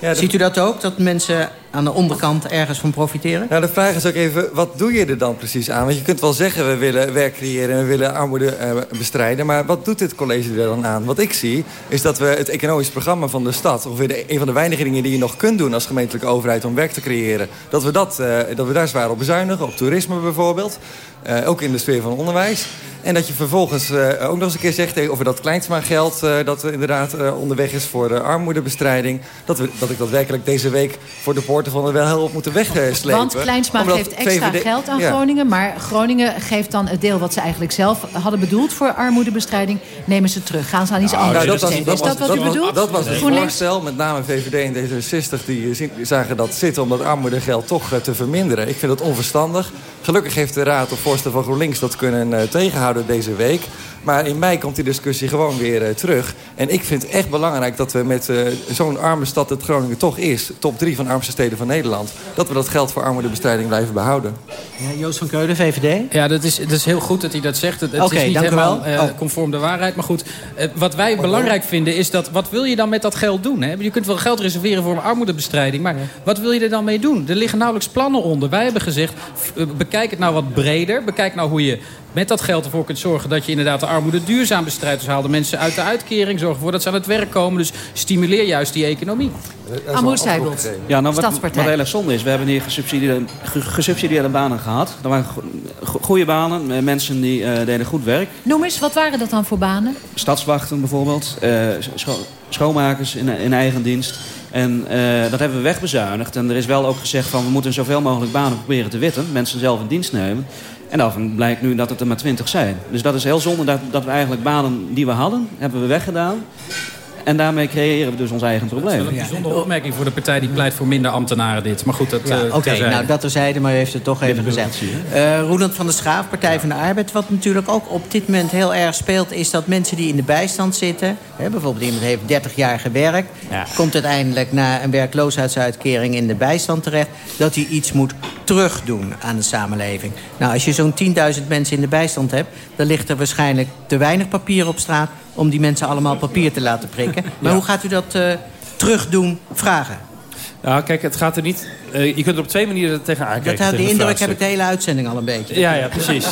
Ziet u dat ook, dat mensen aan de onderkant ergens van profiteren? Nou, de vraag is ook even, wat doe je er dan precies aan? Want je kunt wel zeggen, we willen werk creëren en we willen armoede eh, bestrijden. Maar wat doet dit college er dan aan? Wat ik zie, is dat we het economisch programma van de stad... ongeveer de, een van de weinige dingen die je nog kunt doen als gemeentelijke overheid... om werk te creëren, dat we, dat, eh, dat we daar zwaar op bezuinigen. Op toerisme bijvoorbeeld. Eh, ook in de sfeer van onderwijs. En dat je vervolgens eh, ook nog eens een keer zegt over dat Kleinsma geld... eh, dat er inderdaad eh, onderweg is voor de armoedebestrijding. Dat, we, dat ik dat werkelijk deze week voor de poorten van de Welhelp moeten wegslepen. Want Kleinsma Omdat geeft extra VVD geld aan Ja. Groningen. Maar Groningen geeft dan het deel wat ze eigenlijk zelf hadden bedoeld voor armoedebestrijding. Nemen ze terug. Gaan ze aan iets anders Nou, dat was, besteden. dat Is dat was- wat u was- bedoelt? Dat was het GroenLinks? voorstel. Met name VVD en D66 die, zagen dat zitten... om dat armoedegeld toch te verminderen. Ik vind dat onverstandig. Gelukkig heeft de Raad op voorstel van GroenLinks dat kunnen eh, tegenhouden deze week. Maar in mei komt die discussie gewoon weer eh, terug. En ik vind het echt belangrijk dat we met eh, zo'n arme stad... dat Groningen toch is, top drie van armste steden van Nederland... dat we dat geld voor armoedebestrijding blijven behouden. Ja, Joost van Keulen, VVD? Ja, dat is, dat is heel goed dat hij dat zegt. Het, het Oké, is niet helemaal eh, Oh. conform de waarheid. Maar goed, eh, wat wij belangrijk vinden is dat... wat wil je dan met dat geld doen? Hè? Je kunt wel geld reserveren voor een armoedebestrijding... maar wat wil je er dan mee doen? Er liggen nauwelijks plannen onder. Wij hebben gezegd, bekijk het nou wat breder. Bekijk nou hoe je met dat geld ervoor kunt zorgen... dat je inderdaad de armoede duurzaam bestrijdt. Dus haal de mensen uit de uitkering. Zorg ervoor dat ze aan het werk komen. Dus stimuleer juist die economie. Amour Seibelt, Ja, nou, wat, Stadspartij. wat heel erg zonde is, we hebben hier gesubsidieerde, ge- gesubsidieerde banen gehad. Dat waren go- go- goede banen, eh, mensen die eh, deden goed werk. Noem eens, wat waren dat dan voor banen? Stadswachten bijvoorbeeld, eh, scho- schoonmakers in, in eigen dienst. En eh, dat hebben we wegbezuinigd. En er is wel ook gezegd van we moeten zoveel mogelijk banen proberen te witten. Mensen zelf in dienst nemen. En dan blijkt nu dat het er maar 20 zijn. Dus dat is heel zonde dat, dat we eigenlijk banen die we hadden, hebben we weggedaan. En daarmee creëren we dus ons eigen probleem. Dat is wel een bijzondere opmerking voor de partij die pleit voor minder ambtenaren dit. Maar goed, dat Ja, eh, Oké, terzijde. nou dat terzijde, maar u heeft het toch even gezegd. Eh Roeland van der Schaaf, Partij van de Arbeid. Wat natuurlijk ook op dit moment heel erg speelt... is dat mensen die in de bijstand zitten... Hè, bijvoorbeeld iemand heeft 30 jaar gewerkt... komt uiteindelijk na een werkloosheidsuitkering in de bijstand terecht... dat hij iets moet terugdoen aan de samenleving. Nou, als je zo'n 10.000 mensen in de bijstand hebt... dan ligt er waarschijnlijk te weinig papier op straat... om die mensen allemaal papier te laten prikken. Maar Ja. hoe gaat u dat eh, terugdoen vragen? Nou, kijk, het gaat er niet... eh, je kunt er op twee manieren tegenaan kijken. Dat, had- het indruk heb ik de hele uitzending al een beetje. Ja, ja, precies.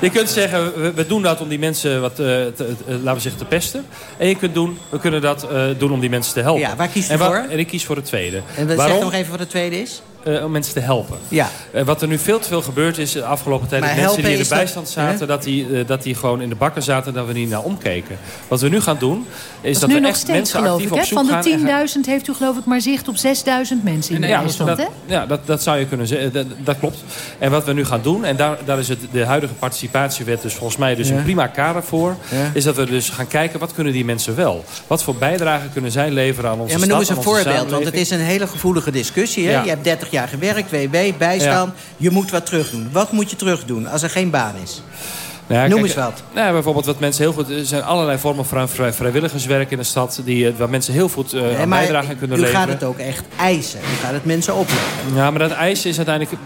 je kunt zeggen, we, we doen dat om die mensen wat, eh, te, te- laten we zeggen, te pesten. En je kunt doen, we kunnen dat doen om die mensen te helpen. Ja, waar en wa- voor? En ik kies voor het tweede. En we Waarom? zeg nog even wat het tweede is. Eh, om mensen te helpen. Ja. Eh, wat er nu veel te veel gebeurd is de afgelopen tijd... Dat mensen die in de bijstand dat- zaten... Dat, die, eh, dat die gewoon in de bakken zaten en dat we niet naar omkeken. Wat we nu gaan doen, is Dat we echt steeds, mensen geloof actief ik. op zoek Van gaan- de 10.000 heeft u geloof ik maar zicht op 6.000 mensen in de ja, bijstand, dat, ja dat, dat zou je kunnen zeggen. Dat, dat klopt. En wat we nu gaan doen, en daar, daar is het, de huidige participatiewet dus volgens mij dus Ja. een prima kader voor, Ja. is dat we dus gaan kijken wat kunnen die mensen wel. Wat voor bijdrage kunnen zij leveren aan onze Ja, maar noem eens een voorbeeld, want het is een hele gevoelige discussie. Hè? Ja. Je hebt 30 jaar gewerkt, WW, bijstand. Je moet wat terugdoen. Wat moet je terugdoen als er geen baan is? Nou ja, Noem kijk, eens wat. Nou, bijvoorbeeld wat mensen heel goed... Er zijn allerlei vormen van vrij- vrijwilligerswerk in de stad... Die, eh, waar mensen heel goed Nee, maar bijdrage kunnen u leveren. gaat het ook echt eisen. U gaat het mensen opleggen. Ja, maar dat eisen is uiteindelijk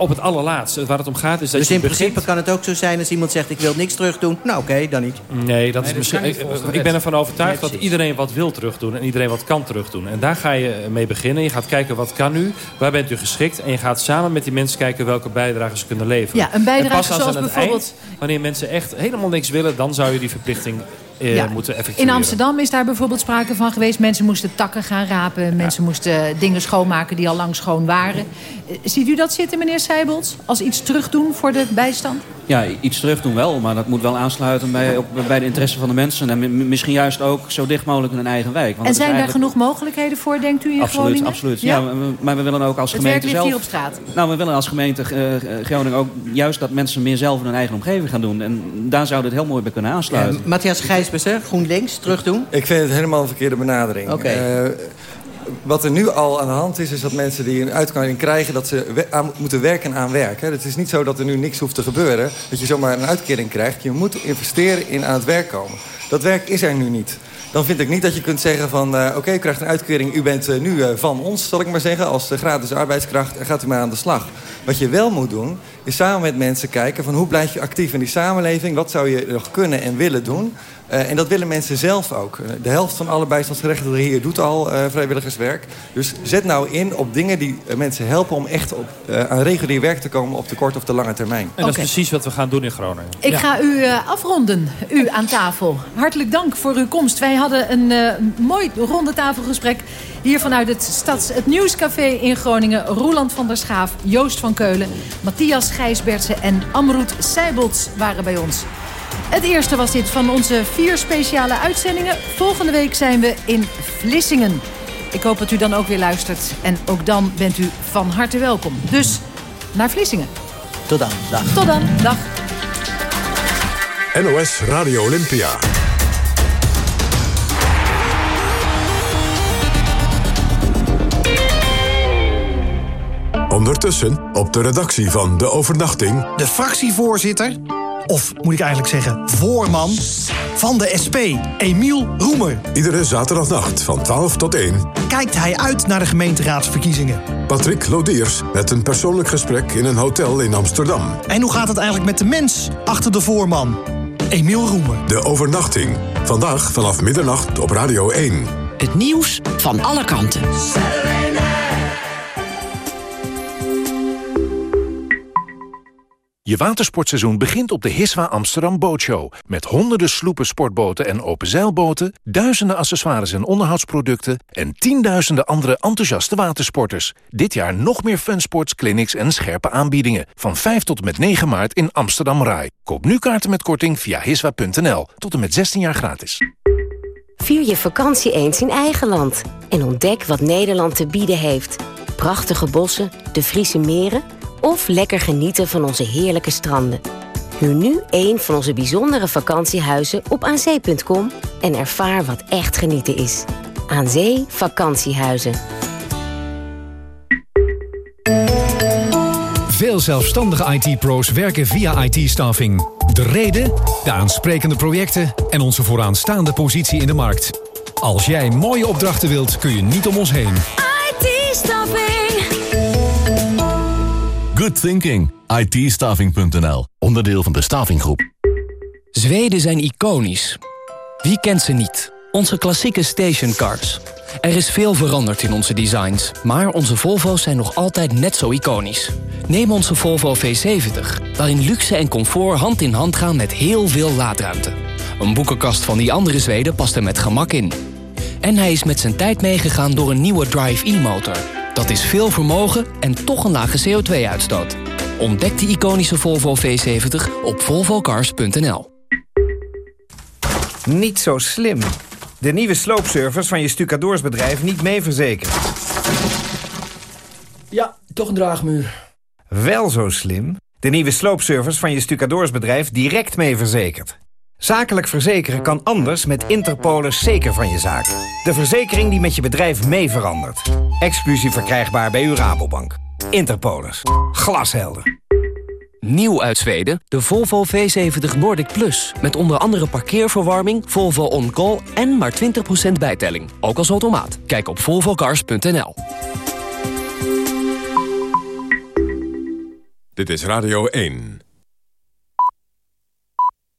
op het allerlaatste. Waar het om gaat is dat Dus je in begint... principe kan het ook zo zijn als iemand zegt... ik wil niks terugdoen. Nou oké, dan niet. Nee, dat is misschien, ik, ben ervan overtuigd Nee, dat iedereen wat wil terugdoen en iedereen wat kan terugdoen. En daar ga je mee beginnen. Je gaat kijken wat kan u, waar bent u geschikt. En je gaat samen met die mensen kijken welke bijdragen ze kunnen leveren. Ja, een bijdrage en pas als zoals aan het bijvoorbeeld- eind, wanneer mensen echt helemaal niks willen, dan zou je die verplichting eh, Ja. moeten effectueren. In Amsterdam is daar bijvoorbeeld sprake van geweest. Mensen moesten takken gaan rapen. Mensen moesten dingen schoonmaken die al lang schoon waren. Eh, Ziet u dat zitten, meneer Seibels? Als iets terugdoen voor de bijstand? Ja, iets terug doen wel, maar dat moet wel aansluiten bij, op, bij de interesse van de mensen. En mi- misschien juist ook zo dicht mogelijk in hun eigen wijk. Want en zijn daar genoeg mogelijkheden voor, denkt u, in Absoluut, Groningen? absoluut. Ja, maar we- maar we willen ook als Het werk gemeente ligt zelf... hier op straat. Nou, we willen als gemeente eh, Groningen ook juist dat mensen meer zelf in hun eigen omgeving gaan doen. En daar zou dit heel mooi bij kunnen aansluiten. Matthias Gijsbers, GroenLinks, terugdoen. Ik vind het helemaal een verkeerde benadering. Eh, wat er nu al aan de hand is, is dat mensen die een uitkering krijgen... dat ze we- aan, moeten werken aan werk. Hè. Het is niet zo dat er nu niks hoeft te gebeuren. Dat je zomaar een uitkering krijgt. Je moet investeren in aan het werk komen. Dat werk is er nu niet. Dan vind ik niet dat je kunt zeggen van... eh, oké, u krijgt een uitkering, u bent eh, nu van ons, zal ik maar zeggen... als gratis arbeidskracht en gaat u maar aan de slag. Wat je wel moet doen, is samen met mensen kijken... van hoe blijf je actief in die samenleving? Wat zou je nog kunnen en willen doen? Eh, en dat willen mensen zelf ook. Eh, De helft van alle bijstandsgerechtigden hier doet al eh, vrijwilligerswerk. Dus zet nou in op dingen die mensen helpen... om echt op, eh, aan regulier werk te komen op de korte of de lange termijn. En dat is precies wat we gaan doen in Groningen. Ik ga u eh, afronden, u aan tafel. Hartelijk dank voor uw komst. Wij hadden een eh, mooi ronde tafelgesprek hier vanuit het, stads, het Nieuwscafé in Groningen. Roland van der Schaaf, Joost van Keulen, Matthias Gijsbertsen en Amroet Seibelts waren bij ons. Het eerste was dit van onze vier speciale uitzendingen. Volgende week zijn we in Vlissingen. Ik hoop dat u dan ook weer luistert. En ook dan bent u van harte welkom. Dus naar Vlissingen. Tot dan. Dag. Tot dan. Dag. NOS Radio Olympia. Ondertussen op de redactie van De Overnachting... De fractievoorzitter, of moet ik eigenlijk zeggen voorman... van de SP, Emiel Roemer. Iedere zaterdagnacht van 12 tot 1... Kijkt hij uit naar de gemeenteraadsverkiezingen? Patrick Lodiers met een persoonlijk gesprek in een hotel in Amsterdam. En hoe gaat het eigenlijk met de mens achter de voorman? Emiel Roemer. De Overnachting. Vandaag vanaf middernacht op Radio 1. Het nieuws van alle kanten. Je watersportseizoen begint op de Hiswa Amsterdam Bootshow. Met honderden sloepen, sportboten en openzeilboten... duizenden accessoires en onderhoudsproducten... en tienduizenden andere enthousiaste watersporters. Dit jaar nog meer funsports, clinics en scherpe aanbiedingen. Van 5 tot en met 9 maart in Amsterdam Rai. Koop nu kaarten met korting via hiswa.nl. Tot en met 16 jaar gratis. Vier je vakantie eens in eigen land. En ontdek wat Nederland te bieden heeft. Prachtige bossen, de Friese meren... Of lekker genieten van onze heerlijke stranden. Huur nu een van onze bijzondere vakantiehuizen op aanzee.com en ervaar wat echt genieten is. Aan Zee Vakantiehuizen. Veel zelfstandige IT-pro's werken via IT-staffing. De reden, de aansprekende projecten en onze vooraanstaande positie in de markt. Als jij mooie opdrachten wilt, kun je niet om ons heen. IT-staffing. Good thinking. it Onderdeel van de Stavinggroep. Zweden zijn iconisch. Wie kent ze niet? Onze klassieke stationcars. Er is veel veranderd in onze designs, maar onze Volvo's zijn nog altijd net zo iconisch. Neem onze Volvo V70, waarin luxe en comfort hand in hand gaan met heel veel laadruimte. Een boekenkast van die andere Zweden past er met gemak in. En hij is met zijn tijd meegegaan door een nieuwe Drive-E-motor. Dat is veel vermogen en toch een lage CO2-uitstoot. Ontdek de iconische Volvo V70 op volvocars.nl. Niet zo slim. De nieuwe sloopservice van je stucadoorsbedrijf niet mee verzekerd. Ja, toch een draagmuur. Wel zo slim. De nieuwe sloopservice van je stucadoorsbedrijf direct mee verzekerd. Zakelijk verzekeren kan anders met Interpolis zeker van je zaak. De verzekering die met je bedrijf mee verandert. Exclusief verkrijgbaar bij uw Rabobank. Interpolis. Glashelder. Nieuw uit Zweden, de Volvo V70 Nordic Plus. Met onder andere parkeerverwarming, Volvo On Call en maar 20% bijtelling. Ook als automaat. Kijk op volvocars.nl. Dit is Radio 1.